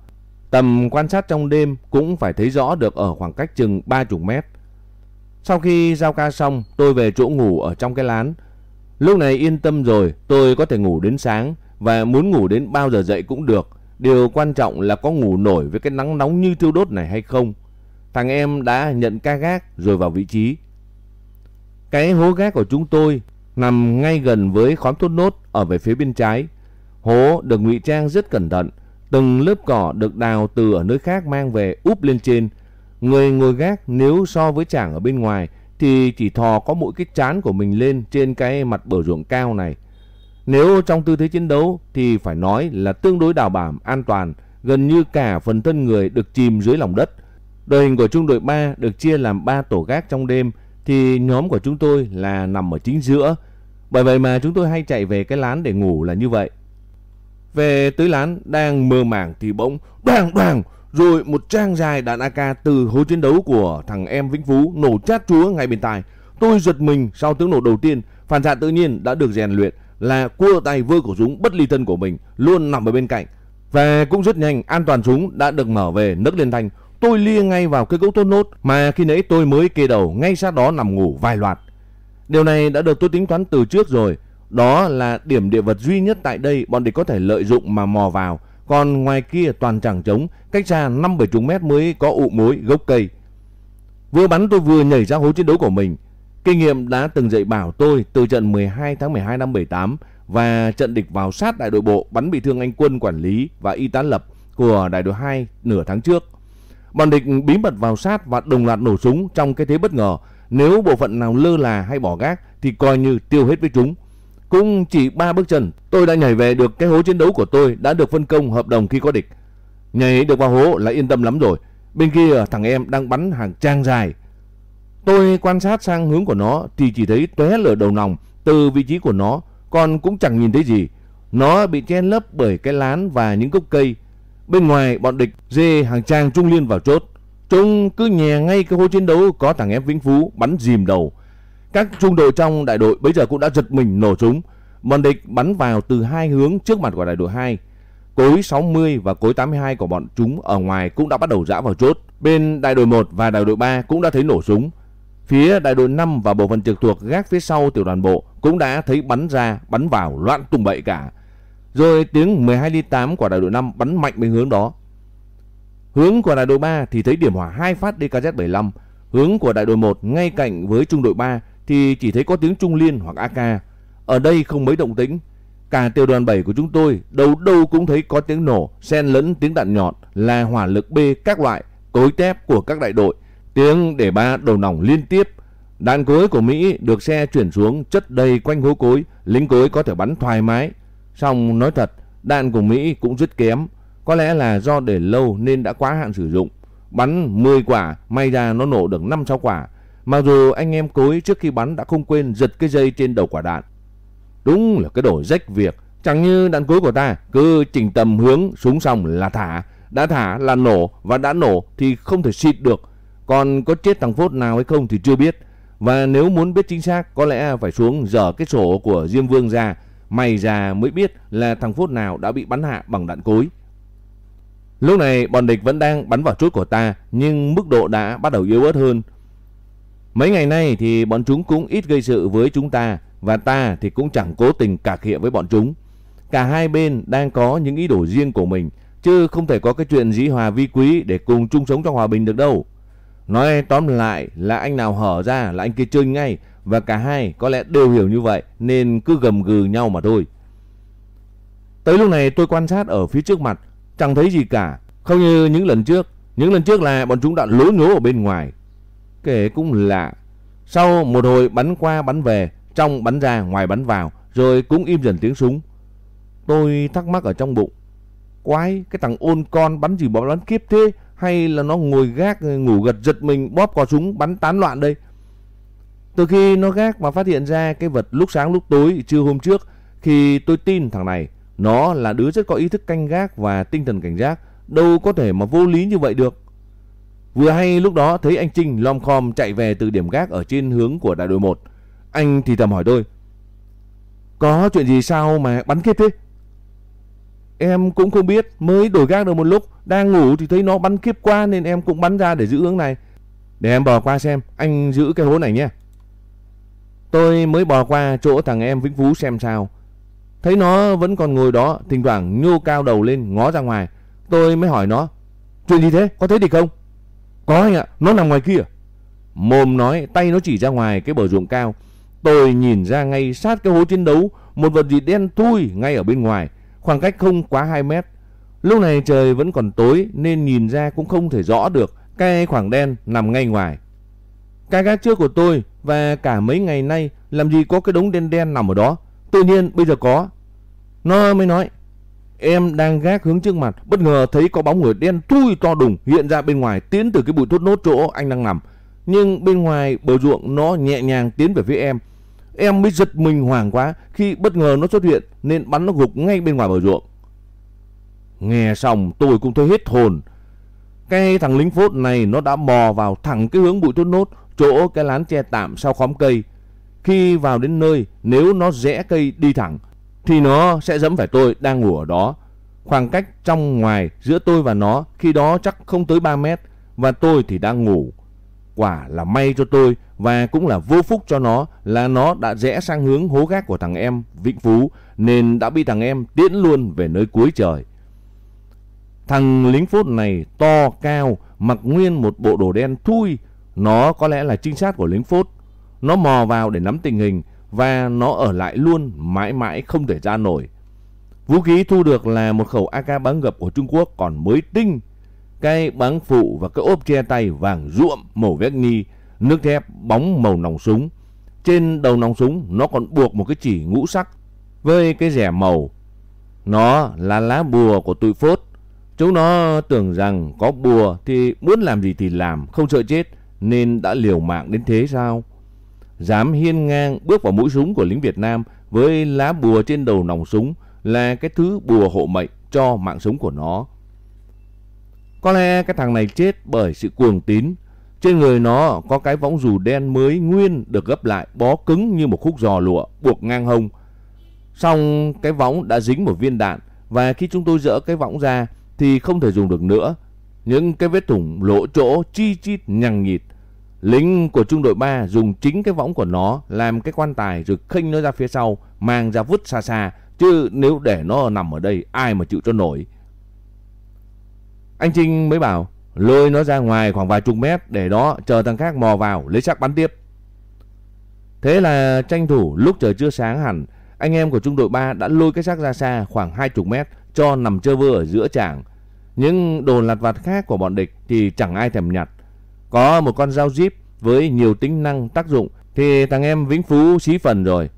Tầm quan sát trong đêm cũng phải thấy rõ được ở khoảng cách chừng 30 mét. Sau khi giao ca xong, tôi về chỗ ngủ ở trong cái lán. Lúc này yên tâm rồi, tôi có thể ngủ đến sáng và muốn ngủ đến bao giờ dậy cũng được. Điều quan trọng là có ngủ nổi với cái nắng nóng như thiêu đốt này hay không. Thằng em đã nhận ca gác rồi vào vị trí. Cái hố gác của chúng tôi nằm ngay gần với khóm thốt nốt ở về phía bên trái. Hố được ngụy trang rất cẩn thận, từng lớp cỏ được đào từ ở nơi khác mang về úp lên trên. Người ngồi gác nếu so với chàng ở bên ngoài thì chỉ thò có mỗi cái chán của mình lên trên cái mặt bờ ruộng cao này. Nếu trong tư thế chiến đấu thì phải nói là tương đối đảm bảo an toàn, gần như cả phần thân người được chìm dưới lòng đất. Đội hình của trung đội 3 được chia làm 3 tổ gác trong đêm thì nhóm của chúng tôi là nằm ở chính giữa. Bởi vậy mà chúng tôi hay chạy về cái lán để ngủ là như vậy. Về tới lán đang mơ màng thì bỗng đoàn đoàn Rồi một trang dài đạn AK từ hố chiến đấu của thằng em Vĩnh Phú nổ chát chúa ngay bên tai. Tôi giật mình sau tiếng nổ đầu tiên, phản xạ tự nhiên đã được rèn luyện là cua tay vơ cổ súng bất ly thân của mình luôn nằm ở bên cạnh. Và cũng rất nhanh an toàn súng đã được mở về nấc lên thanh. Tôi lia ngay vào cái gấu tốt nốt mà khi nãy tôi mới kê đầu ngay sát đó nằm ngủ vài loạt. Điều này đã được tôi tính toán từ trước rồi. Đó là điểm địa vật duy nhất tại đây bọn địch có thể lợi dụng mà mò vào. Còn ngoài kia toàn chẳng trống, cách xa 5-7 mét mới có ụ mối gốc cây. Vừa bắn tôi vừa nhảy ra hố chiến đấu của mình. Kinh nghiệm đã từng dạy bảo tôi từ trận 12 tháng 12 năm 78 và trận địch vào sát đại đội bộ bắn bị thương anh quân quản lý và y tá lập của đại đội 2 nửa tháng trước. Bọn địch bí mật vào sát và đồng loạt nổ súng trong cái thế bất ngờ. Nếu bộ phận nào lơ là hay bỏ gác thì coi như tiêu hết với chúng. Cũng chỉ ba bước chân, tôi đã nhảy về được cái hố chiến đấu của tôi đã được phân công hợp đồng khi có địch. Nhảy được vào hố là yên tâm lắm rồi. Bên kia thằng em đang bắn hàng trang dài. Tôi quan sát sang hướng của nó thì chỉ thấy tóe lửa đầu nòng từ vị trí của nó, còn cũng chẳng nhìn thấy gì. Nó bị chen lấp bởi cái lán và những gốc cây. Bên ngoài bọn địch dê hàng trang trung liên vào chốt. Chúng cứ nhè ngay cái hố chiến đấu có thằng em Vĩnh Phú bắn dìm đầu. Các trung đội trong đại đội bây giờ cũng đã giật mình nổ súng. Bọn địch bắn vào từ hai hướng trước mặt của đại đội 2. Cối 60 và cối 82 của bọn chúng ở ngoài cũng đã bắt đầu dã vào chốt. Bên đại đội 1 và đại đội 3 cũng đã thấy nổ súng. Phía đại đội 5 và bộ phận trực thuộc gác phía sau tiểu đoàn bộ cũng đã thấy bắn ra, bắn vào loạn tung bậy cả. Rồi tiếng 12 ly 8 của đại đội 5 bắn mạnh bên hướng đó. Hướng của đại đội 3 thì thấy điểm hỏa hai phát DKZ-75. Hướng của đại đội 1 ngay cạnh với trung đội 3 thì chỉ thấy có tiếng trung liên hoặc AK. Ở đây không mấy động tĩnh. Cả tiểu đoàn 7 của chúng tôi đâu đâu cũng thấy có tiếng nổ, xen lẫn tiếng đạn nhọn là hỏa lực B các loại, cối tép của các đại đội, tiếng để ba đầu nòng liên tiếp. Đạn cối của Mỹ được xe chuyển xuống chất đầy quanh hố cối, lính cối có thể bắn thoải mái. Xong nói thật, đạn của Mỹ cũng rất kém, có lẽ là do để lâu nên đã quá hạn sử dụng. Bắn 10 quả, may ra nó nổ được 5-6 quả. Mặc dù anh em cối trước khi bắn đã không quên giật cái dây trên đầu quả đạn. Đúng là cái đổi rách việc. Chẳng như đạn cối của ta, cứ chỉnh tầm hướng súng xong là thả. Đã thả là nổ và đã nổ thì không thể xịt được. Còn có chết thằng Phốt nào hay không thì chưa biết. Và nếu muốn biết chính xác, có lẽ phải xuống dở cái sổ của Diêm Vương ra. Mày già mới biết là thằng Phốt nào đã bị bắn hạ bằng đạn cối. Lúc này bọn địch vẫn đang bắn vào chốt của ta, nhưng mức độ đã bắt đầu yếu ớt hơn. Mấy ngày nay thì bọn chúng cũng ít gây sự với chúng ta và ta thì cũng chẳng cố tình cạc khịa với bọn chúng. Cả hai bên đang có những ý đồ riêng của mình chứ không thể có cái chuyện dĩ hòa vi quý để cùng chung sống trong hòa bình được đâu. Nói tóm lại là anh nào hở ra là anh kia chơi ngay và cả hai có lẽ đều hiểu như vậy nên cứ gầm gừ nhau mà thôi. Tới lúc này tôi quan sát ở phía trước mặt chẳng thấy gì cả, không như những lần trước. Những lần trước là bọn chúng đã lố nhố ở bên ngoài. Kể cũng lạ. Sau một hồi bắn qua bắn về, trong bắn ra ngoài bắn vào, rồi cũng im dần tiếng súng. Tôi thắc mắc ở trong bụng. Quái, cái thằng ôn con bắn gì bỏ bắn kiếp thế? Hay là nó ngồi gác ngủ gật giật mình bóp cò súng bắn tán loạn đây? Từ khi nó gác mà phát hiện ra cái vật lúc sáng lúc tối trưa hôm trước, khi tôi tin thằng này, nó là đứa rất có ý thức canh gác và tinh thần cảnh giác, đâu có thể mà vô lý như vậy được. Vừa hay lúc đó thấy anh Trinh lom khom chạy về từ điểm gác ở trên hướng của đại đội 1. Anh thì thầm hỏi tôi. Có chuyện gì sao mà bắn kiếp thế? Em cũng không biết, mới đổi gác được một lúc, đang ngủ thì thấy nó bắn kiếp qua nên em cũng bắn ra để giữ hướng này. Để em bò qua xem, anh giữ cái hố này nhé. Tôi mới bò qua chỗ thằng em Vĩnh Phú xem sao. Thấy nó vẫn còn ngồi đó, thỉnh thoảng nhô cao đầu lên ngó ra ngoài. Tôi mới hỏi nó, chuyện gì thế, có thấy địch không? Có anh ạ, nó nằm ngoài kia. Mồm nói, tay nó chỉ ra ngoài cái bờ ruộng cao. Tôi nhìn ra ngay sát cái hố chiến đấu, một vật gì đen thui ngay ở bên ngoài, khoảng cách không quá 2 mét. Lúc này trời vẫn còn tối nên nhìn ra cũng không thể rõ được cái khoảng đen nằm ngay ngoài. Cái gác trước của tôi và cả mấy ngày nay làm gì có cái đống đen đen nằm ở đó. Tự nhiên bây giờ có. Nó mới nói, em đang gác hướng trước mặt, bất ngờ thấy có bóng người đen thui to đùng hiện ra bên ngoài tiến từ cái bụi thốt nốt chỗ anh đang nằm. Nhưng bên ngoài bờ ruộng nó nhẹ nhàng tiến về phía em. Em mới giật mình hoảng quá khi bất ngờ nó xuất hiện nên bắn nó gục ngay bên ngoài bờ ruộng. Nghe xong tôi cũng thấy hết hồn. Cái thằng lính phốt này nó đã mò vào thẳng cái hướng bụi thốt nốt, chỗ cái lán che tạm sau khóm cây. Khi vào đến nơi, nếu nó rẽ cây đi thẳng, thì nó sẽ dẫm phải tôi đang ngủ ở đó. Khoảng cách trong ngoài giữa tôi và nó khi đó chắc không tới 3 mét, và tôi thì đang ngủ. Quả là may cho tôi và cũng là vô phúc cho nó là nó đã rẽ sang hướng hố gác của thằng em Vĩnh Phú nên đã bị thằng em tiễn luôn về nơi cuối trời. Thằng lính phốt này to cao, mặc nguyên một bộ đồ đen thui. Nó có lẽ là trinh sát của lính phốt. Nó mò vào để nắm tình hình và nó ở lại luôn mãi mãi không thể ra nổi. Vũ khí thu được là một khẩu AK bắn gập của Trung Quốc còn mới tinh. Cái bắn phụ và cái ốp che tay vàng ruộm màu vét ni, nước thép bóng màu nòng súng. Trên đầu nòng súng nó còn buộc một cái chỉ ngũ sắc với cái rẻ màu. Nó là lá bùa của tụi phốt. Chúng nó tưởng rằng có bùa thì muốn làm gì thì làm, không sợ chết, nên đã liều mạng đến thế sao? Dám hiên ngang bước vào mũi súng của lính Việt Nam với lá bùa trên đầu nòng súng là cái thứ bùa hộ mệnh cho mạng sống của nó. Có lẽ cái thằng này chết bởi sự cuồng tín. Trên người nó có cái võng dù đen mới nguyên được gấp lại, bó cứng như một khúc giò lụa buộc ngang hông. Xong, cái võng đã dính một viên đạn và khi chúng tôi dỡ cái võng ra thì không thể dùng được nữa. Những cái vết thủng lỗ chỗ chi chít nhằng nhịt. Lính của trung đội 3 dùng chính cái võng của nó làm cái quan tài rồi khênh nó ra phía sau, mang ra vứt xa xa. Chứ nếu để nó nằm ở đây ai mà chịu cho nổi. Anh Trinh mới bảo lôi nó ra ngoài khoảng vài chục mét để đó chờ thằng khác mò vào lấy xác bắn tiếp. Thế là tranh thủ lúc trời chưa sáng hẳn, anh em của trung đội 3 đã lôi cái xác ra xa khoảng 20 mét cho nằm chơ vơ ở giữa trảng. Những đồ lặt vặt khác của bọn địch thì chẳng ai thèm nhặt. Có một con dao jeep với nhiều tính năng tác dụng thì thằng em Vĩnh Phú xí phần rồi.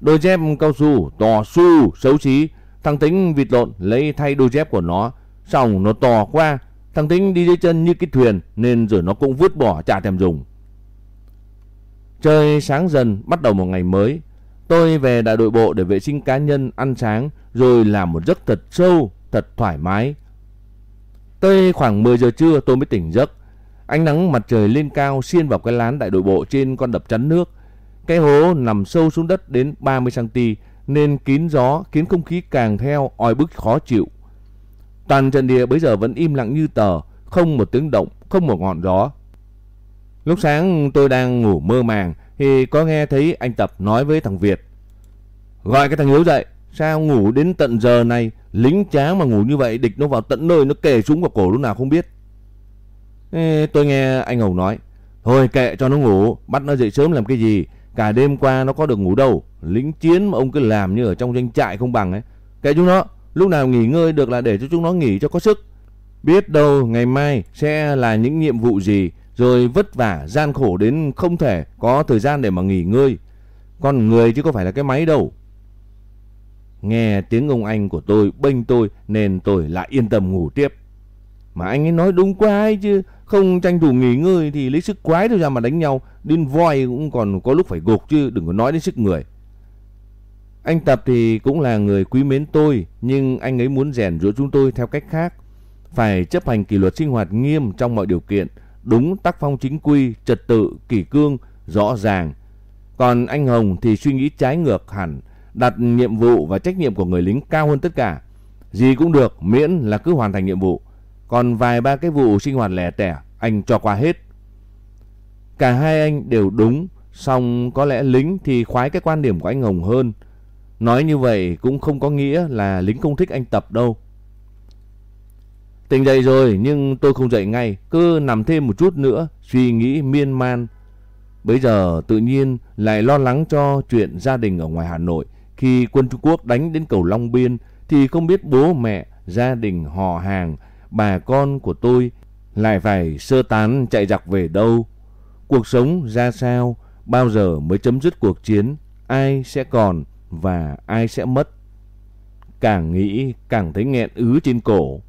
Đôi dép cao su to su xấu xí, thằng tính vịt lộn lấy thay đôi dép của nó, xong nó to quá, thằng tính đi dưới chân như cái thuyền nên rồi nó cũng vứt bỏ chả thèm dùng. Trời sáng dần bắt đầu một ngày mới. Tôi về đại đội bộ để vệ sinh cá nhân, ăn sáng rồi làm một giấc thật sâu, thật thoải mái. Tới khoảng 10 giờ trưa tôi mới tỉnh giấc. Ánh nắng mặt trời lên cao xiên vào cái lán đại đội bộ trên con đập chắn nước. Cái hố nằm sâu xuống đất đến 30cm nên kín gió khiến không khí càng theo oi bức khó chịu. Toàn trận địa bây giờ vẫn im lặng như tờ, không một tiếng động, không một ngọn gió. Lúc sáng tôi đang ngủ mơ màng thì có nghe thấy anh Tập nói với thằng Việt. Gọi cái thằng Hiếu dậy, sao ngủ đến tận giờ này, lính tráng mà ngủ như vậy địch nó vào tận nơi nó kề súng vào cổ lúc nào không biết. Ê, tôi nghe anh Hồng nói, thôi kệ cho nó ngủ, bắt nó dậy sớm làm cái gì, cả đêm qua nó có được ngủ đâu, lính chiến mà ông cứ làm như ở trong doanh trại không bằng ấy. Kệ chúng nó, lúc nào nghỉ ngơi được là để cho chúng nó nghỉ cho có sức. Biết đâu ngày mai sẽ là những nhiệm vụ gì rồi vất vả gian khổ đến không thể có thời gian để mà nghỉ ngơi. Con người chứ có phải là cái máy đâu. Nghe tiếng ông anh của tôi bênh tôi nên tôi lại yên tâm ngủ tiếp. Mà anh ấy nói đúng quá ấy chứ, không tranh thủ nghỉ ngơi thì lấy sức quái đâu ra mà đánh nhau, đến voi cũng còn có lúc phải gục chứ đừng có nói đến sức người. Anh Tập thì cũng là người quý mến tôi, nhưng anh ấy muốn rèn giũa chúng tôi theo cách khác. Phải chấp hành kỷ luật sinh hoạt nghiêm trong mọi điều kiện, đúng tác phong chính quy, trật tự, kỷ cương, rõ ràng. Còn anh Hồng thì suy nghĩ trái ngược hẳn, đặt nhiệm vụ và trách nhiệm của người lính cao hơn tất cả. Gì cũng được, miễn là cứ hoàn thành nhiệm vụ. Còn vài ba cái vụ sinh hoạt lẻ tẻ, anh cho qua hết. Cả hai anh đều đúng, song có lẽ lính thì khoái cái quan điểm của anh Hồng hơn. Nói như vậy cũng không có nghĩa là lính không thích anh Tập đâu. Tỉnh dậy rồi nhưng tôi không dậy ngay, cứ nằm thêm một chút nữa, suy nghĩ miên man. Bây giờ tự nhiên lại lo lắng cho chuyện gia đình ở ngoài Hà Nội. Khi quân Trung Quốc đánh đến cầu Long Biên thì không biết bố mẹ, gia đình, họ hàng, bà con của tôi lại phải sơ tán chạy giặc về đâu. Cuộc sống ra sao, bao giờ mới chấm dứt cuộc chiến, ai sẽ còn và ai sẽ mất. Càng nghĩ càng thấy nghẹn ứ trên cổ.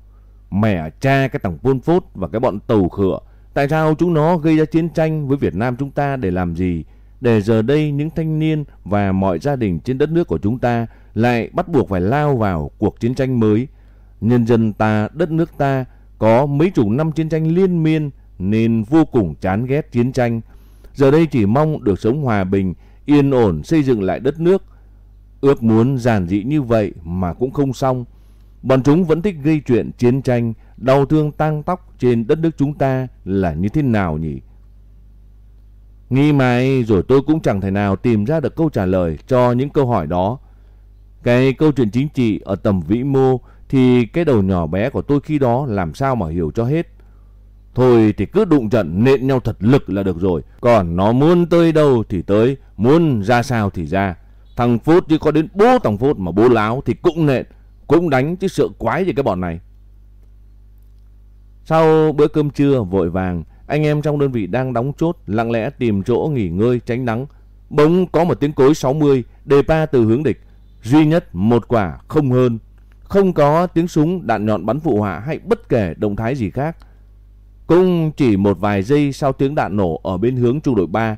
Mẹ cha cái thằng Pol Pot và cái bọn tàu khựa. Tại sao chúng nó gây ra chiến tranh với Việt Nam chúng ta để làm gì? Để giờ đây những thanh niên và mọi gia đình trên đất nước của chúng ta lại bắt buộc phải lao vào cuộc chiến tranh mới. Nhân dân ta, đất nước ta có mấy chục năm chiến tranh liên miên nên vô cùng chán ghét chiến tranh. Giờ đây chỉ mong được sống hòa bình, yên ổn xây dựng lại đất nước. Ước muốn giản dị như vậy mà cũng không xong. Bọn chúng vẫn thích gây chuyện chiến tranh, đau thương tang tóc trên đất nước chúng ta là như thế nào nhỉ? Nghĩ mãi rồi tôi cũng chẳng thể nào tìm ra được câu trả lời cho những câu hỏi đó. Cái câu chuyện chính trị ở tầm vĩ mô thì cái đầu nhỏ bé của tôi khi đó làm sao mà hiểu cho hết. Thôi thì cứ đụng trận nện nhau thật lực là được rồi. Còn nó muốn tới đâu thì tới, muốn ra sao thì ra. Thằng Phút chứ có đến bố thằng Phút mà bố láo thì cũng nện, cũng đánh chứ sợ quái gì cái bọn này. Sau bữa cơm trưa vội vàng, anh em trong đơn vị đang đóng chốt lặng lẽ tìm chỗ nghỉ ngơi tránh nắng. Bỗng có một tiếng cối 60 đề pa từ hướng địch, duy nhất một quả không hơn. Không có tiếng súng đạn nhọn bắn phụ họa hay bất kể động thái gì khác. Cũng chỉ một vài giây sau tiếng đạn nổ ở bên hướng trung đội 3.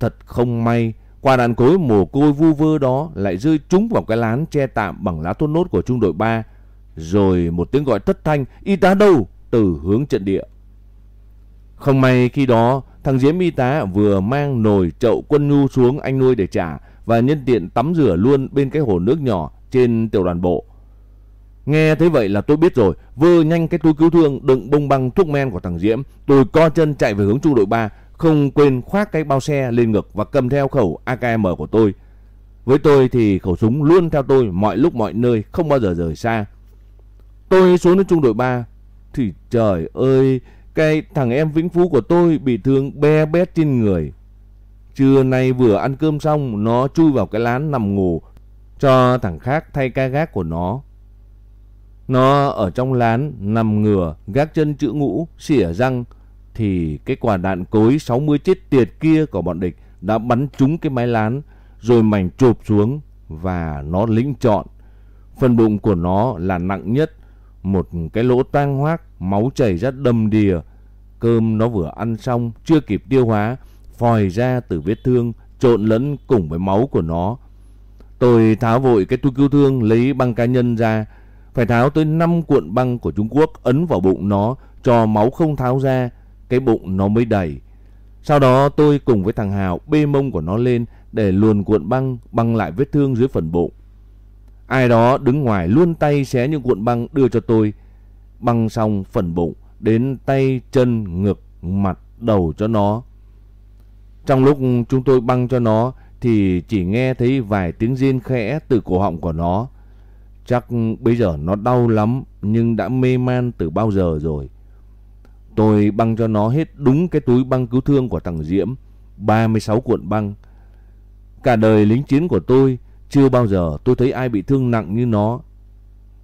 Thật không may, quả đạn cối mồ côi vu vơ đó lại rơi trúng vào cái lán che tạm bằng lá thốt nốt của trung đội 3. Rồi một tiếng gọi thất thanh, y tá đâu, từ hướng trận địa. Không may khi đó, thằng Diễm y tá vừa mang nồi chậu quân nhu xuống anh nuôi để trả và nhân tiện tắm rửa luôn bên cái hồ nước nhỏ trên tiểu đoàn bộ. Nghe thế vậy là tôi biết rồi, vơ nhanh cái túi cứu thương đựng bông băng thuốc men của thằng Diễm. Tôi co chân chạy về hướng trung đội 3, không quên khoác cái bao xe lên ngực và cầm theo khẩu AKM của tôi. Với tôi thì khẩu súng luôn theo tôi mọi lúc mọi nơi, không bao giờ rời xa. Tôi xuống đến trung đội 3, thì trời ơi, cái thằng em Vĩnh Phú của tôi bị thương be bét trên người. Trưa nay vừa ăn cơm xong, nó chui vào cái lán nằm ngủ, cho thằng khác thay ca gác của nó. Nó ở trong lán, nằm ngửa, gác chân chữ ngũ, xỉa răng, thì cái quả đạn cối 60 chết tiệt kia của bọn địch đã bắn trúng cái mái lán, rồi mảnh chộp xuống và nó lĩnh trọn. Phần bụng của nó là nặng nhất, một cái lỗ tang hoác, máu chảy ra đầm đìa. Cơm nó vừa ăn xong, chưa kịp tiêu hóa, phòi ra từ vết thương, trộn lẫn cùng với máu của nó. Tôi tháo vội cái túi cứu thương lấy băng cá nhân ra, phải tháo tới 5 cuộn băng của Trung Quốc ấn vào bụng nó cho máu không tháo ra, cái bụng nó mới đầy. Sau đó tôi cùng với thằng Hào bê mông của nó lên để luồn cuộn băng băng lại vết thương dưới phần bụng. Ai đó đứng ngoài luôn tay xé những cuộn băng đưa cho tôi. Băng xong phần bụng, đến tay, chân, ngực, mặt, đầu cho nó. Trong lúc chúng tôi băng cho nó thì chỉ nghe thấy vài tiếng rên khẽ từ cổ họng của nó. Chắc bây giờ nó đau lắm nhưng đã mê man từ bao giờ rồi. Tôi băng cho nó hết đúng cái túi băng cứu thương của thằng Diễm, 36 cuộn băng. Cả đời lính chiến của tôi chưa bao giờ tôi thấy ai bị thương nặng như nó.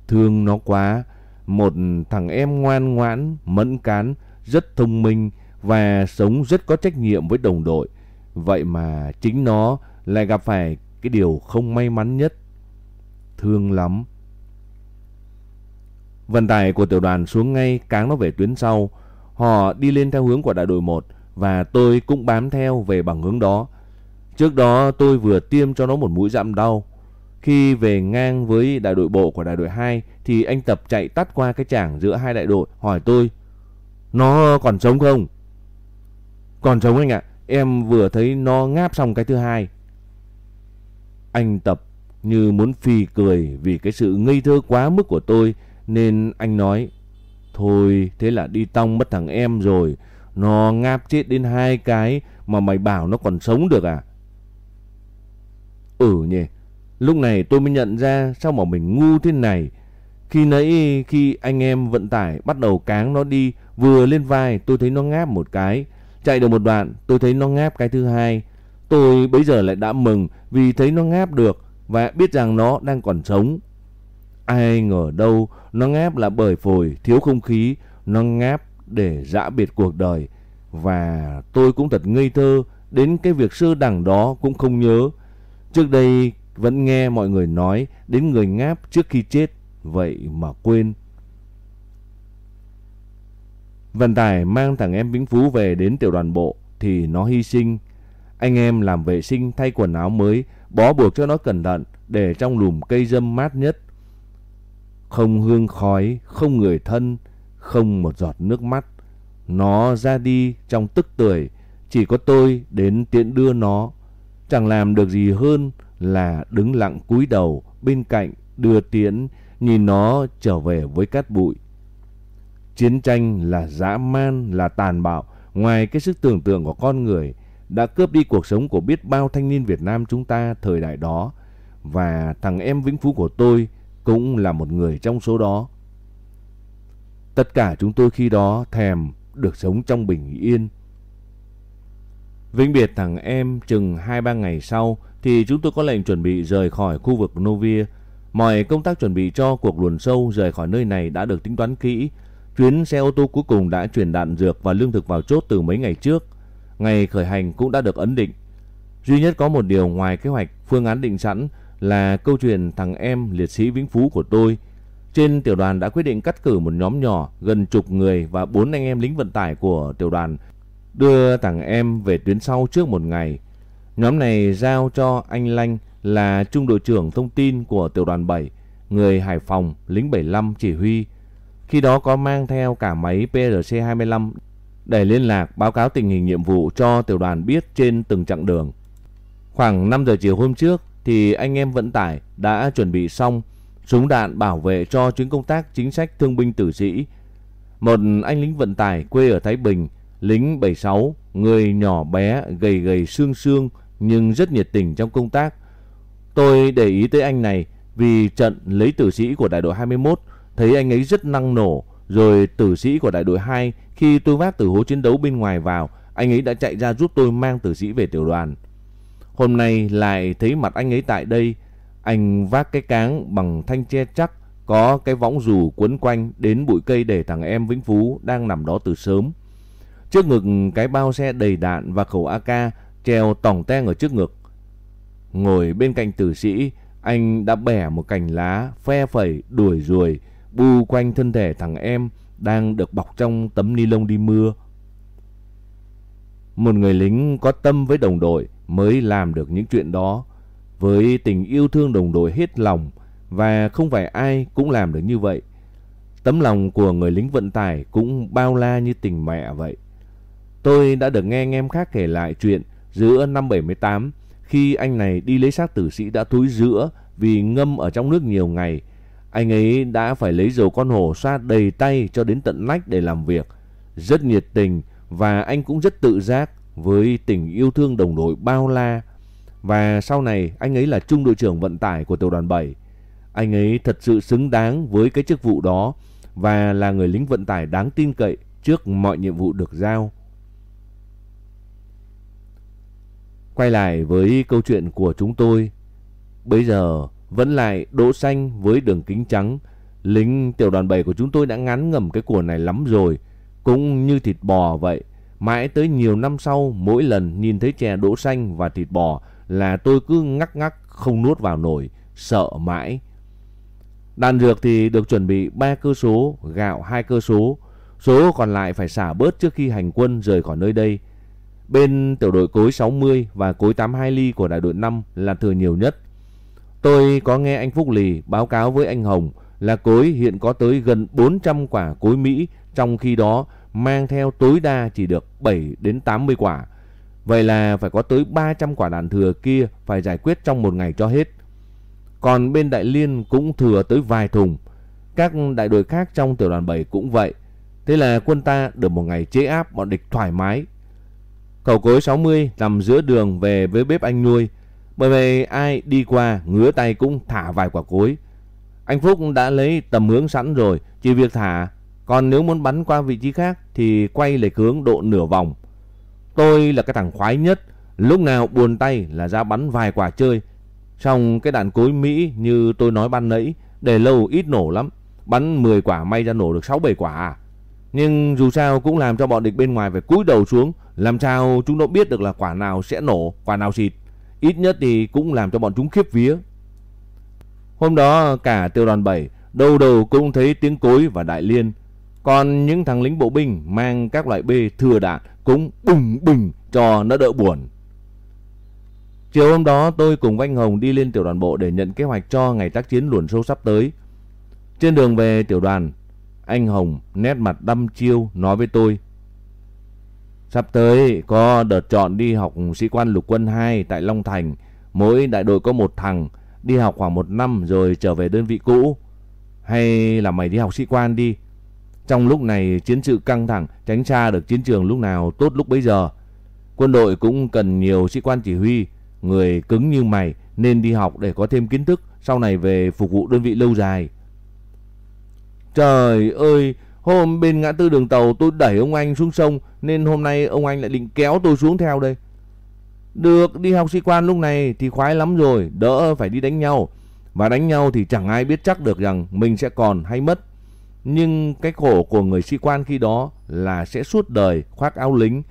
Thương nó quá, một thằng em ngoan ngoãn, mẫn cán, rất thông minh và sống rất có trách nhiệm với đồng đội. Vậy mà chính nó lại gặp phải cái điều không may mắn nhất. Thương lắm. Vận tải của tiểu đoàn xuống ngay cáng nó về tuyến sau. Họ đi lên theo hướng của đại đội 1 và tôi cũng bám theo về bằng hướng đó. Trước đó tôi vừa tiêm cho nó một mũi giảm đau. Khi về ngang với đại đội bộ của đại đội 2 thì anh Tập chạy tắt qua cái chảng giữa hai đại đội, hỏi tôi, Nó còn sống không? Còn sống anh ạ. Em vừa thấy nó ngáp xong cái thứ hai. Anh Tập như muốn phì cười vì cái sự ngây thơ quá mức của tôi nên anh nói, Thôi, thế là đi tong mất thằng em rồi. Nó ngáp chết đến hai cái Mà mày bảo nó còn sống được à? Ừ nhỉ, Lúc này tôi mới nhận ra Sao mà mình ngu thế này. Khi nãy khi anh em vận tải Bắt đầu cáng nó đi, Vừa lên vai tôi thấy nó ngáp một cái. Chạy được một đoạn, tôi thấy nó ngáp cái thứ hai. Tôi bây giờ lại đã mừng Vì thấy nó ngáp được Và biết rằng nó đang còn sống. Ai ngờ đâu nó ngáp là bởi phổi thiếu không khí, nó ngáp để dã biệt cuộc đời. Và tôi cũng thật ngây thơ, đến cái việc sơ đẳng đó cũng không nhớ. Trước đây vẫn nghe mọi người nói đến người ngáp trước khi chết, vậy mà quên. Vận tải mang thằng em Vĩnh Phú về đến tiểu đoàn bộ thì nó hy sinh. Anh em làm vệ sinh thay quần áo mới, bó buộc cho nó cẩn thận để trong lùm cây dâm mát nhất không hương khói, không người thân, không một giọt nước mắt. Nó ra đi trong tức tuổi, chỉ có tôi đến tiện đưa nó. Chẳng làm được gì hơn là đứng lặng cúi đầu bên cạnh đưa tiễn, nhìn nó trở về với cát bụi. Chiến tranh là dã man, là tàn bạo, ngoài cái sức tưởng tượng của con người, đã cướp đi cuộc sống của biết bao thanh niên Việt Nam chúng ta thời đại đó. Và thằng em Vĩnh Phú của tôi cũng là một người trong số đó. Tất cả chúng tôi khi đó thèm được sống trong bình yên. Vĩnh biệt thằng em chừng 2-3 ngày sau thì chúng tôi có lệnh chuẩn bị rời khỏi khu vực Novia. Mọi công tác chuẩn bị cho cuộc luồn sâu rời khỏi nơi này đã được tính toán kỹ. Chuyến xe ô tô cuối cùng đã chuyển đạn dược và lương thực vào chốt từ mấy ngày trước. Ngày khởi hành cũng đã được ấn định. Duy nhất có một điều ngoài kế hoạch phương án định sẵn là câu chuyện thằng em liệt sĩ Vĩnh Phú của tôi. Trên tiểu đoàn đã quyết định cắt cử một nhóm nhỏ gần chục người và bốn anh em lính vận tải của tiểu đoàn đưa thằng em về tuyến sau trước một ngày. Nhóm này giao cho anh Lanh là trung đội trưởng thông tin của tiểu đoàn 7, người Hải Phòng, lính 75 chỉ huy. Khi đó có mang theo cả máy PRC-25 để liên lạc báo cáo tình hình nhiệm vụ cho tiểu đoàn biết trên từng chặng đường. Khoảng 5 giờ chiều hôm trước thì anh em vận tải đã chuẩn bị xong súng đạn bảo vệ cho chuyến công tác chính sách thương binh tử sĩ. Một anh lính vận tải quê ở Thái Bình, lính 76, người nhỏ bé, gầy gầy xương xương nhưng rất nhiệt tình trong công tác. Tôi để ý tới anh này vì trận lấy tử sĩ của đại đội 21 thấy anh ấy rất năng nổ, rồi tử sĩ của đại đội 2 khi tôi vác từ hố chiến đấu bên ngoài vào, anh ấy đã chạy ra giúp tôi mang tử sĩ về tiểu đoàn. Hôm nay lại thấy mặt anh ấy tại đây, anh vác cái cáng bằng thanh tre chắc, có cái võng dù quấn quanh đến bụi cây để thằng em Vĩnh Phú đang nằm đó từ sớm. Trước ngực cái bao xe đầy đạn và khẩu AK treo tỏng teng ở trước ngực. Ngồi bên cạnh tử sĩ, anh đã bẻ một cành lá, phe phẩy, đuổi ruồi, bu quanh thân thể thằng em đang được bọc trong tấm ni lông đi mưa. Một người lính có tâm với đồng đội mới làm được những chuyện đó. Với tình yêu thương đồng đội hết lòng, và không phải ai cũng làm được như vậy. Tấm lòng của người lính vận tải cũng bao la như tình mẹ vậy. Tôi đã được nghe anh em khác kể lại chuyện giữa năm 78 khi anh này đi lấy xác tử sĩ đã thúi giữa vì ngâm ở trong nước nhiều ngày. Anh ấy đã phải lấy dầu con hổ xoa đầy tay cho đến tận nách để làm việc. Rất nhiệt tình và anh cũng rất tự giác với tình yêu thương đồng đội bao la. Và sau này, anh ấy là trung đội trưởng vận tải của tiểu đoàn 7. Anh ấy thật sự xứng đáng với cái chức vụ đó và là người lính vận tải đáng tin cậy trước mọi nhiệm vụ được giao. Quay lại với câu chuyện của chúng tôi. Bây giờ vẫn lại đỗ xanh với đường kính trắng. Lính tiểu đoàn 7 của chúng tôi đã ngán ngầm cái của này lắm rồi. Cũng như thịt bò vậy. Mãi tới nhiều năm sau, mỗi lần nhìn thấy chè đỗ xanh và thịt bò là tôi cứ ngắc ngắc không nuốt vào nổi, sợ mãi. Đạn dược thì được chuẩn bị 3 cơ số, gạo 2 cơ số. Số còn lại phải xả bớt trước khi hành quân rời khỏi nơi đây. Bên tiểu đội cối 60 và cối 82 ly của đại đội 5 là thừa nhiều nhất. Tôi có nghe anh Phúc Lì báo cáo với anh Hồng là cối hiện có tới gần 400 quả cối Mỹ, trong khi đó mang theo tối đa chỉ được 7 đến 80 quả. Vậy là phải có tới 300 quả đạn thừa kia phải giải quyết trong một ngày cho hết. Còn bên Đại Liên cũng thừa tới vài thùng. Các đại đội khác trong tiểu đoàn 7 cũng vậy. Thế là quân ta được một ngày chế áp bọn địch thoải mái. Cầu cối 60 nằm giữa đường về với bếp anh nuôi. Bởi vậy ai đi qua ngứa tay cũng thả vài quả cối. Anh Phúc đã lấy tầm hướng sẵn rồi, chỉ việc thả. Còn nếu muốn bắn qua vị trí khác thì quay lệch hướng độ nửa vòng. Tôi là cái thằng khoái nhất, lúc nào buồn tay là ra bắn vài quả chơi. Xong cái đạn cối Mỹ như tôi nói ban nãy, để lâu ít nổ lắm. Bắn 10 quả may ra nổ được 6-7 quả à. Nhưng dù sao cũng làm cho bọn địch bên ngoài phải cúi đầu xuống, làm sao chúng nó biết được là quả nào sẽ nổ, quả nào xịt. Ít nhất thì cũng làm cho bọn chúng khiếp vía. Hôm đó cả tiêu đoàn 7 đâu đầu cũng thấy tiếng cối và đại liên. Còn những thằng lính bộ binh mang các loại bê thừa đạn cũng bùng bùng cho nó đỡ buồn. Chiều hôm đó tôi cùng anh Hồng đi lên tiểu đoàn bộ để nhận kế hoạch cho ngày tác chiến luồn sâu sắp tới. Trên đường về tiểu đoàn, anh Hồng nét mặt đăm chiêu nói với tôi. Sắp tới có đợt chọn đi học sĩ quan lục quân 2 tại Long Thành. Mỗi đại đội có một thằng, đi học khoảng một năm rồi trở về đơn vị cũ. Hay là mày đi học sĩ quan đi. Trong lúc này chiến sự căng thẳng, tránh xa được chiến trường lúc nào tốt lúc bấy giờ. Quân đội cũng cần nhiều sĩ quan chỉ huy, người cứng như mày nên đi học để có thêm kiến thức sau này về phục vụ đơn vị lâu dài. Trời ơi, hôm bên ngã tư đường tàu tôi đẩy ông anh xuống sông nên hôm nay ông anh lại định kéo tôi xuống theo đây. Được, đi học sĩ quan lúc này thì khoái lắm rồi, đỡ phải đi đánh nhau. Và đánh nhau thì chẳng ai biết chắc được rằng mình sẽ còn hay mất. Nhưng cái khổ của người sĩ quan khi đó là sẽ suốt đời khoác áo lính.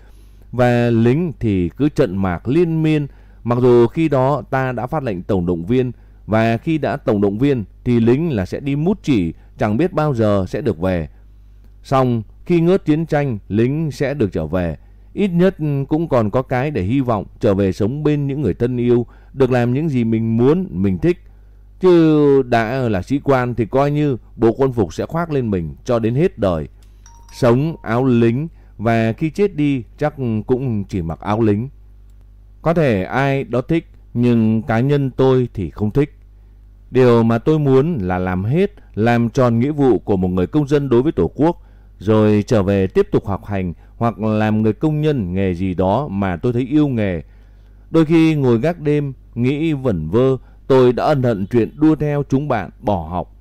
Và lính thì cứ trận mạc liên miên. Mặc dù khi đó ta đã phát lệnh tổng động viên. Và khi đã tổng động viên thì lính là sẽ đi mút chỉ chẳng biết bao giờ sẽ được về. Xong khi ngớt chiến tranh lính sẽ được trở về. Ít nhất cũng còn có cái để hy vọng trở về sống bên những người thân yêu, được làm những gì mình muốn, mình thích. Chứ đã là sĩ quan thì coi như bộ quân phục sẽ khoác lên mình cho đến hết đời. Sống áo lính và khi chết đi chắc cũng chỉ mặc áo lính. Có thể ai đó thích nhưng cá nhân tôi thì không thích. Điều mà tôi muốn là làm hết, làm tròn nghĩa vụ của một người công dân đối với Tổ quốc, rồi trở về tiếp tục học hành hoặc làm người công nhân nghề gì đó mà tôi thấy yêu nghề. Đôi khi ngồi gác đêm, nghĩ vẩn vơ, tôi đã ân hận chuyện đua theo chúng bạn bỏ học.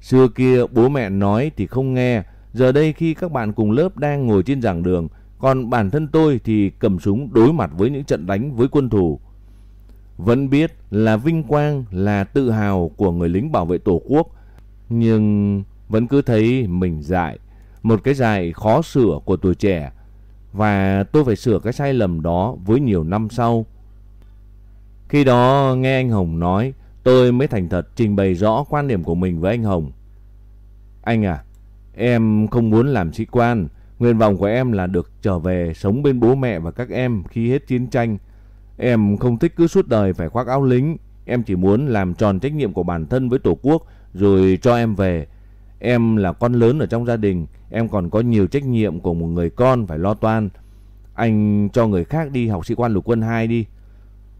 Xưa kia bố mẹ nói thì không nghe, giờ đây khi các bạn cùng lớp đang ngồi trên giảng đường, còn bản thân tôi thì cầm súng đối mặt với những trận đánh với quân thù. Vẫn biết là vinh quang, là tự hào của người lính bảo vệ Tổ quốc, nhưng vẫn cứ thấy mình dại, một cái dại khó sửa của tuổi trẻ và tôi phải sửa cái sai lầm đó với nhiều năm sau. Khi đó nghe anh Hồng nói, tôi mới thành thật trình bày rõ quan điểm của mình với anh Hồng. Anh à, em không muốn làm sĩ quan, nguyện vọng của em là được trở về sống bên bố mẹ và các em khi hết chiến tranh. Em không thích cứ suốt đời phải khoác áo lính, em chỉ muốn làm tròn trách nhiệm của bản thân với Tổ quốc rồi cho em về. Em là con lớn ở trong gia đình, em còn có nhiều trách nhiệm của một người con phải lo toan. Anh cho người khác đi học sĩ quan lục quân 2 đi.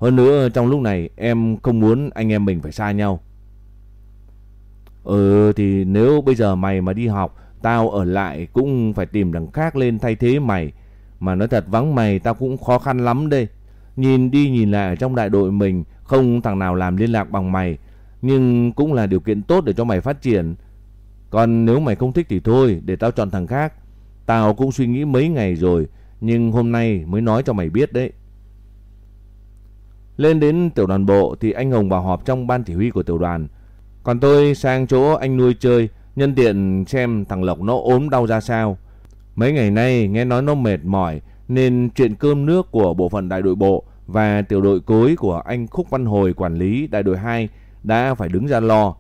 Hơn nữa trong lúc này em không muốn anh em mình phải xa nhau. Ừ thì nếu bây giờ mày mà đi học, tao ở lại cũng phải tìm đằng khác lên thay thế mày. Mà nói thật vắng mày tao cũng khó khăn lắm đây. Nhìn đi nhìn lại ở trong đại đội mình không thằng nào làm liên lạc bằng mày. Nhưng cũng là điều kiện tốt để cho mày phát triển. Còn nếu mày không thích thì thôi, để tao chọn thằng khác. Tao cũng suy nghĩ mấy ngày rồi, nhưng hôm nay mới nói cho mày biết đấy. Lên đến tiểu đoàn bộ thì anh Hồng vào họp trong ban chỉ huy của tiểu đoàn. Còn tôi sang chỗ anh nuôi chơi, nhân tiện xem thằng Lộc nó ốm đau ra sao. Mấy ngày nay nghe nói nó mệt mỏi nên chuyện cơm nước của bộ phận đại đội bộ và tiểu đội cối của anh Khúc Văn Hồi quản lý đại đội 2 đã phải đứng ra lo.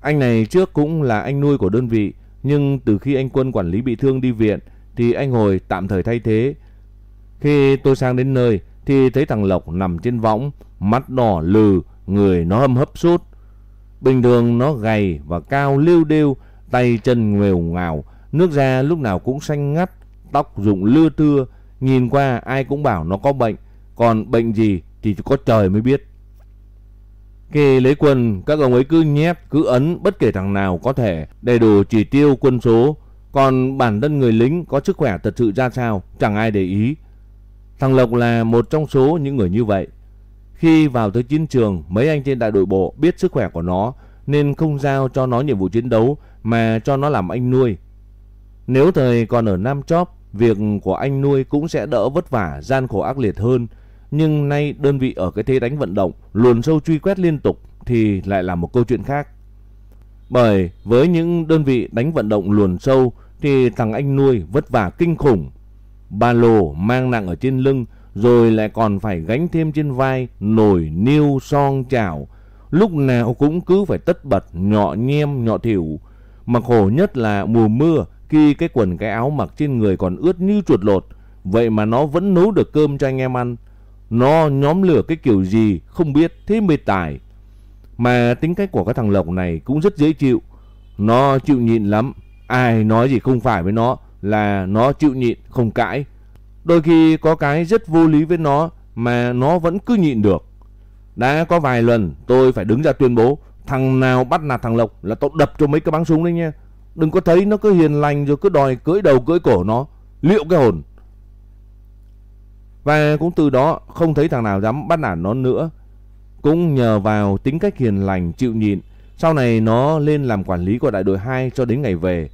Anh này trước cũng là anh nuôi của đơn vị, nhưng từ khi anh Quân quản lý bị thương đi viện thì anh Hồi tạm thời thay thế. Khi tôi sang đến nơi thì thấy thằng Lộc nằm trên võng, mắt đỏ lừ, người nó hâm hấp sốt. Bình thường nó gầy và cao liêu đêu, tay chân nghèo ngào, nước da lúc nào cũng xanh ngắt, tóc rụng lưa thưa, nhìn qua ai cũng bảo nó có bệnh, còn bệnh gì thì có trời mới biết. Khi lấy quân, các ông ấy cứ nhét, cứ ấn bất kể thằng nào có thể đầy đủ chỉ tiêu quân số. Còn bản thân người lính có sức khỏe thật sự ra sao, chẳng ai để ý. Thằng Lộc là một trong số những người như vậy. Khi vào tới chiến trường, mấy anh trên đại đội bộ biết sức khỏe của nó nên không giao cho nó nhiệm vụ chiến đấu mà cho nó làm anh nuôi. Nếu thời còn ở Nam Chóp, việc của anh nuôi cũng sẽ đỡ vất vả, gian khổ ác liệt hơn nhưng nay đơn vị ở cái thế đánh vận động luồn sâu truy quét liên tục thì lại là một câu chuyện khác. Bởi với những đơn vị đánh vận động luồn sâu thì thằng anh nuôi vất vả kinh khủng. Ba lô mang nặng ở trên lưng, rồi lại còn phải gánh thêm trên vai nồi niêu son chảo. Lúc nào cũng cứ phải tất bật, nhọ nhem, nhọ thiểu. Mà khổ nhất là mùa mưa, khi cái quần, cái áo mặc trên người còn ướt như chuột lột. Vậy mà nó vẫn nấu được cơm cho anh em ăn. Nó nhóm lửa cái kiểu gì không biết, thế mệt tài. Mà tính cách của cái thằng Lộc này cũng rất dễ chịu. Nó chịu nhịn lắm. Ai nói gì không phải với nó là nó chịu nhịn, không cãi. Đôi khi có cái rất vô lý với nó mà nó vẫn cứ nhịn được. Đã có vài lần tôi phải đứng ra tuyên bố, thằng nào bắt nạt thằng Lộc là tôi đập cho mấy cái bắn súng đấy nha. Đừng có thấy nó cứ hiền lành rồi cứ đòi cưỡi đầu cưỡi cổ nó. Liệu cái hồn. Và cũng từ đó không thấy thằng nào dám bắt nạt nó nữa. Cũng nhờ vào tính cách hiền lành, chịu nhịn. Sau này nó lên làm quản lý của đại đội 2 cho đến ngày về.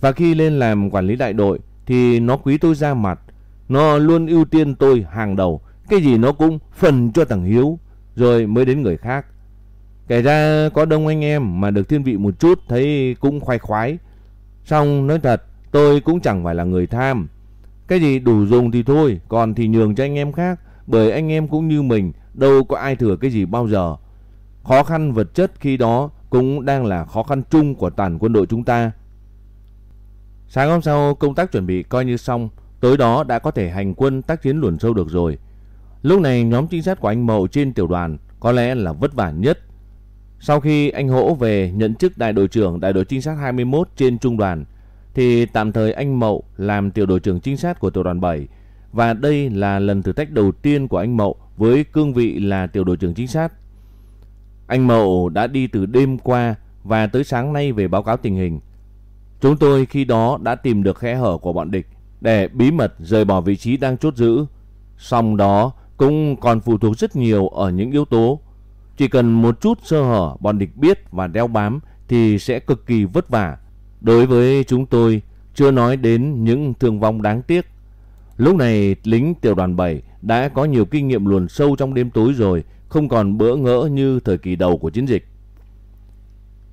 Và khi lên làm quản lý đại đội, thì nó quý tôi ra mặt. Nó luôn ưu tiên tôi hàng đầu. Cái gì nó cũng phần cho thằng Hiếu, rồi mới đến người khác. Kể ra có đông anh em mà được thiên vị một chút, thấy cũng khoái khoái. Xong nói thật, tôi cũng chẳng phải là người tham. Cái gì đủ dùng thì thôi, còn thì nhường cho anh em khác, bởi anh em cũng như mình, đâu có ai thừa cái gì bao giờ. Khó khăn vật chất khi đó cũng đang là khó khăn chung của toàn quân đội chúng ta. Sáng hôm sau công tác chuẩn bị coi như xong, tối đó đã có thể hành quân tác chiến luồn sâu được rồi. Lúc này nhóm trinh sát của anh Mậu trên tiểu đoàn có lẽ là vất vả nhất. Sau khi anh Hỗ về nhận chức đại đội trưởng đại đội trinh sát 21 trên trung đoàn, thì tạm thời anh Mậu làm tiểu đội trưởng trinh sát của tiểu đoàn 7 và đây là lần thử thách đầu tiên của anh Mậu với cương vị là tiểu đội trưởng trinh sát. Anh Mậu đã đi từ đêm qua và tới sáng nay về báo cáo tình hình. Chúng tôi khi đó đã tìm được khe hở của bọn địch để bí mật rời bỏ vị trí đang chốt giữ. song đó cũng còn phụ thuộc rất nhiều ở những yếu tố. Chỉ cần một chút sơ hở bọn địch biết và đeo bám thì sẽ cực kỳ vất vả. Đối với chúng tôi, chưa nói đến những thương vong đáng tiếc. Lúc này lính tiểu đoàn 7 đã có nhiều kinh nghiệm luồn sâu trong đêm tối rồi, không còn bỡ ngỡ như thời kỳ đầu của chiến dịch.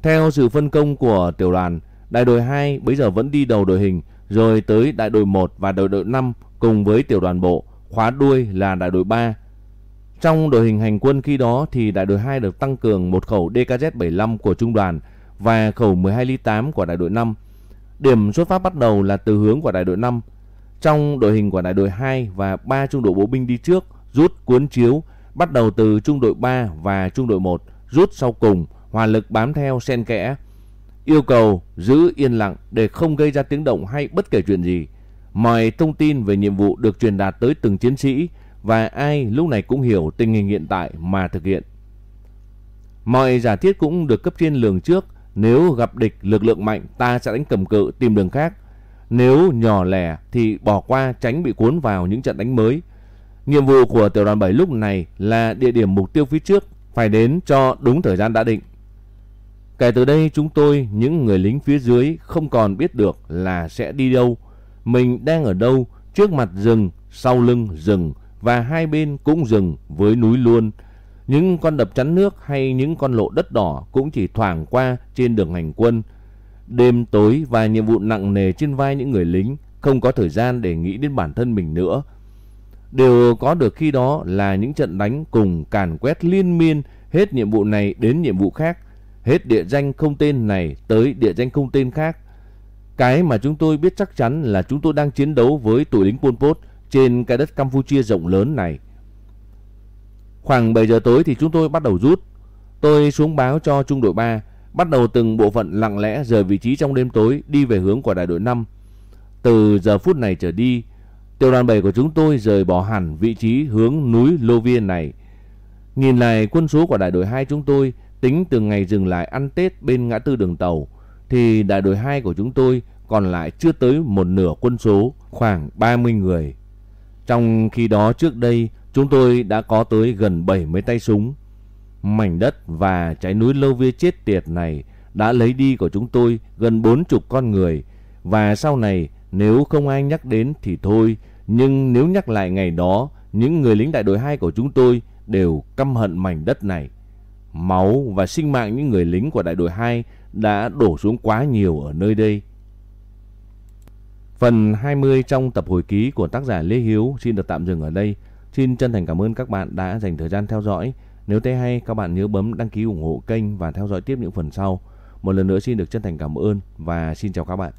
Theo sự phân công của tiểu đoàn, đại đội 2 bây giờ vẫn đi đầu đội hình, rồi tới đại đội 1 và đại đội 5 cùng với tiểu đoàn bộ khóa đuôi là đại đội 3. Trong đội hình hành quân khi đó thì đại đội 2 được tăng cường một khẩu DKZ-75 của trung đoàn và khẩu 12 ly 8 của đại đội 5. Điểm xuất phát bắt đầu là từ hướng của đại đội 5. Trong đội hình của đại đội 2 và 3 trung đội bộ binh đi trước rút cuốn chiếu bắt đầu từ trung đội 3 và trung đội 1 rút sau cùng hòa lực bám theo sen kẽ. Yêu cầu giữ yên lặng để không gây ra tiếng động hay bất kể chuyện gì. Mọi thông tin về nhiệm vụ được truyền đạt tới từng chiến sĩ và ai lúc này cũng hiểu tình hình hiện tại mà thực hiện. Mọi giả thiết cũng được cấp trên lường trước, nếu gặp địch lực lượng mạnh ta sẽ đánh cầm cự tìm đường khác. Nếu nhỏ lẻ thì bỏ qua tránh bị cuốn vào những trận đánh mới. Nhiệm vụ của tiểu đoàn 7 lúc này là địa điểm mục tiêu phía trước phải đến cho đúng thời gian đã định. Kể từ đây chúng tôi, những người lính phía dưới không còn biết được là sẽ đi đâu mình đang ở đâu, trước mặt rừng, sau lưng rừng và hai bên cũng rừng với núi luôn. Những con đập chắn nước hay những con lộ đất đỏ cũng chỉ thoảng qua trên đường hành quân. Đêm tối và nhiệm vụ nặng nề trên vai những người lính, không có thời gian để nghĩ đến bản thân mình nữa. Điều có được khi đó là những trận đánh cùng càn quét liên miên hết nhiệm vụ này đến nhiệm vụ khác, hết địa danh không tên này tới địa danh không tên khác cái mà chúng tôi biết chắc chắn là chúng tôi đang chiến đấu với tụi lính Pol Pot trên cái đất Campuchia rộng lớn này. Khoảng 7 giờ tối thì chúng tôi bắt đầu rút. Tôi xuống báo cho trung đội 3, bắt đầu từng bộ phận lặng lẽ rời vị trí trong đêm tối đi về hướng của đại đội 5. Từ giờ phút này trở đi, tiểu đoàn 7 của chúng tôi rời bỏ hẳn vị trí hướng núi Lô Viên này. Nhìn lại quân số của đại đội 2 chúng tôi tính từ ngày dừng lại ăn Tết bên ngã tư đường tàu thì đại đội 2 của chúng tôi còn lại chưa tới một nửa quân số, khoảng 30 người. Trong khi đó trước đây, chúng tôi đã có tới gần 70 tay súng. Mảnh đất và trái núi lâu vía chết tiệt này đã lấy đi của chúng tôi gần 40 con người. Và sau này, nếu không ai nhắc đến thì thôi, nhưng nếu nhắc lại ngày đó, những người lính đại đội 2 của chúng tôi đều căm hận mảnh đất này. Máu và sinh mạng những người lính của đại đội 2 đã đổ xuống quá nhiều ở nơi đây. Phần 20 trong tập hồi ký của tác giả Lê Hiếu xin được tạm dừng ở đây. Xin chân thành cảm ơn các bạn đã dành thời gian theo dõi. Nếu thấy hay, các bạn nhớ bấm đăng ký ủng hộ kênh và theo dõi tiếp những phần sau. Một lần nữa xin được chân thành cảm ơn và xin chào các bạn.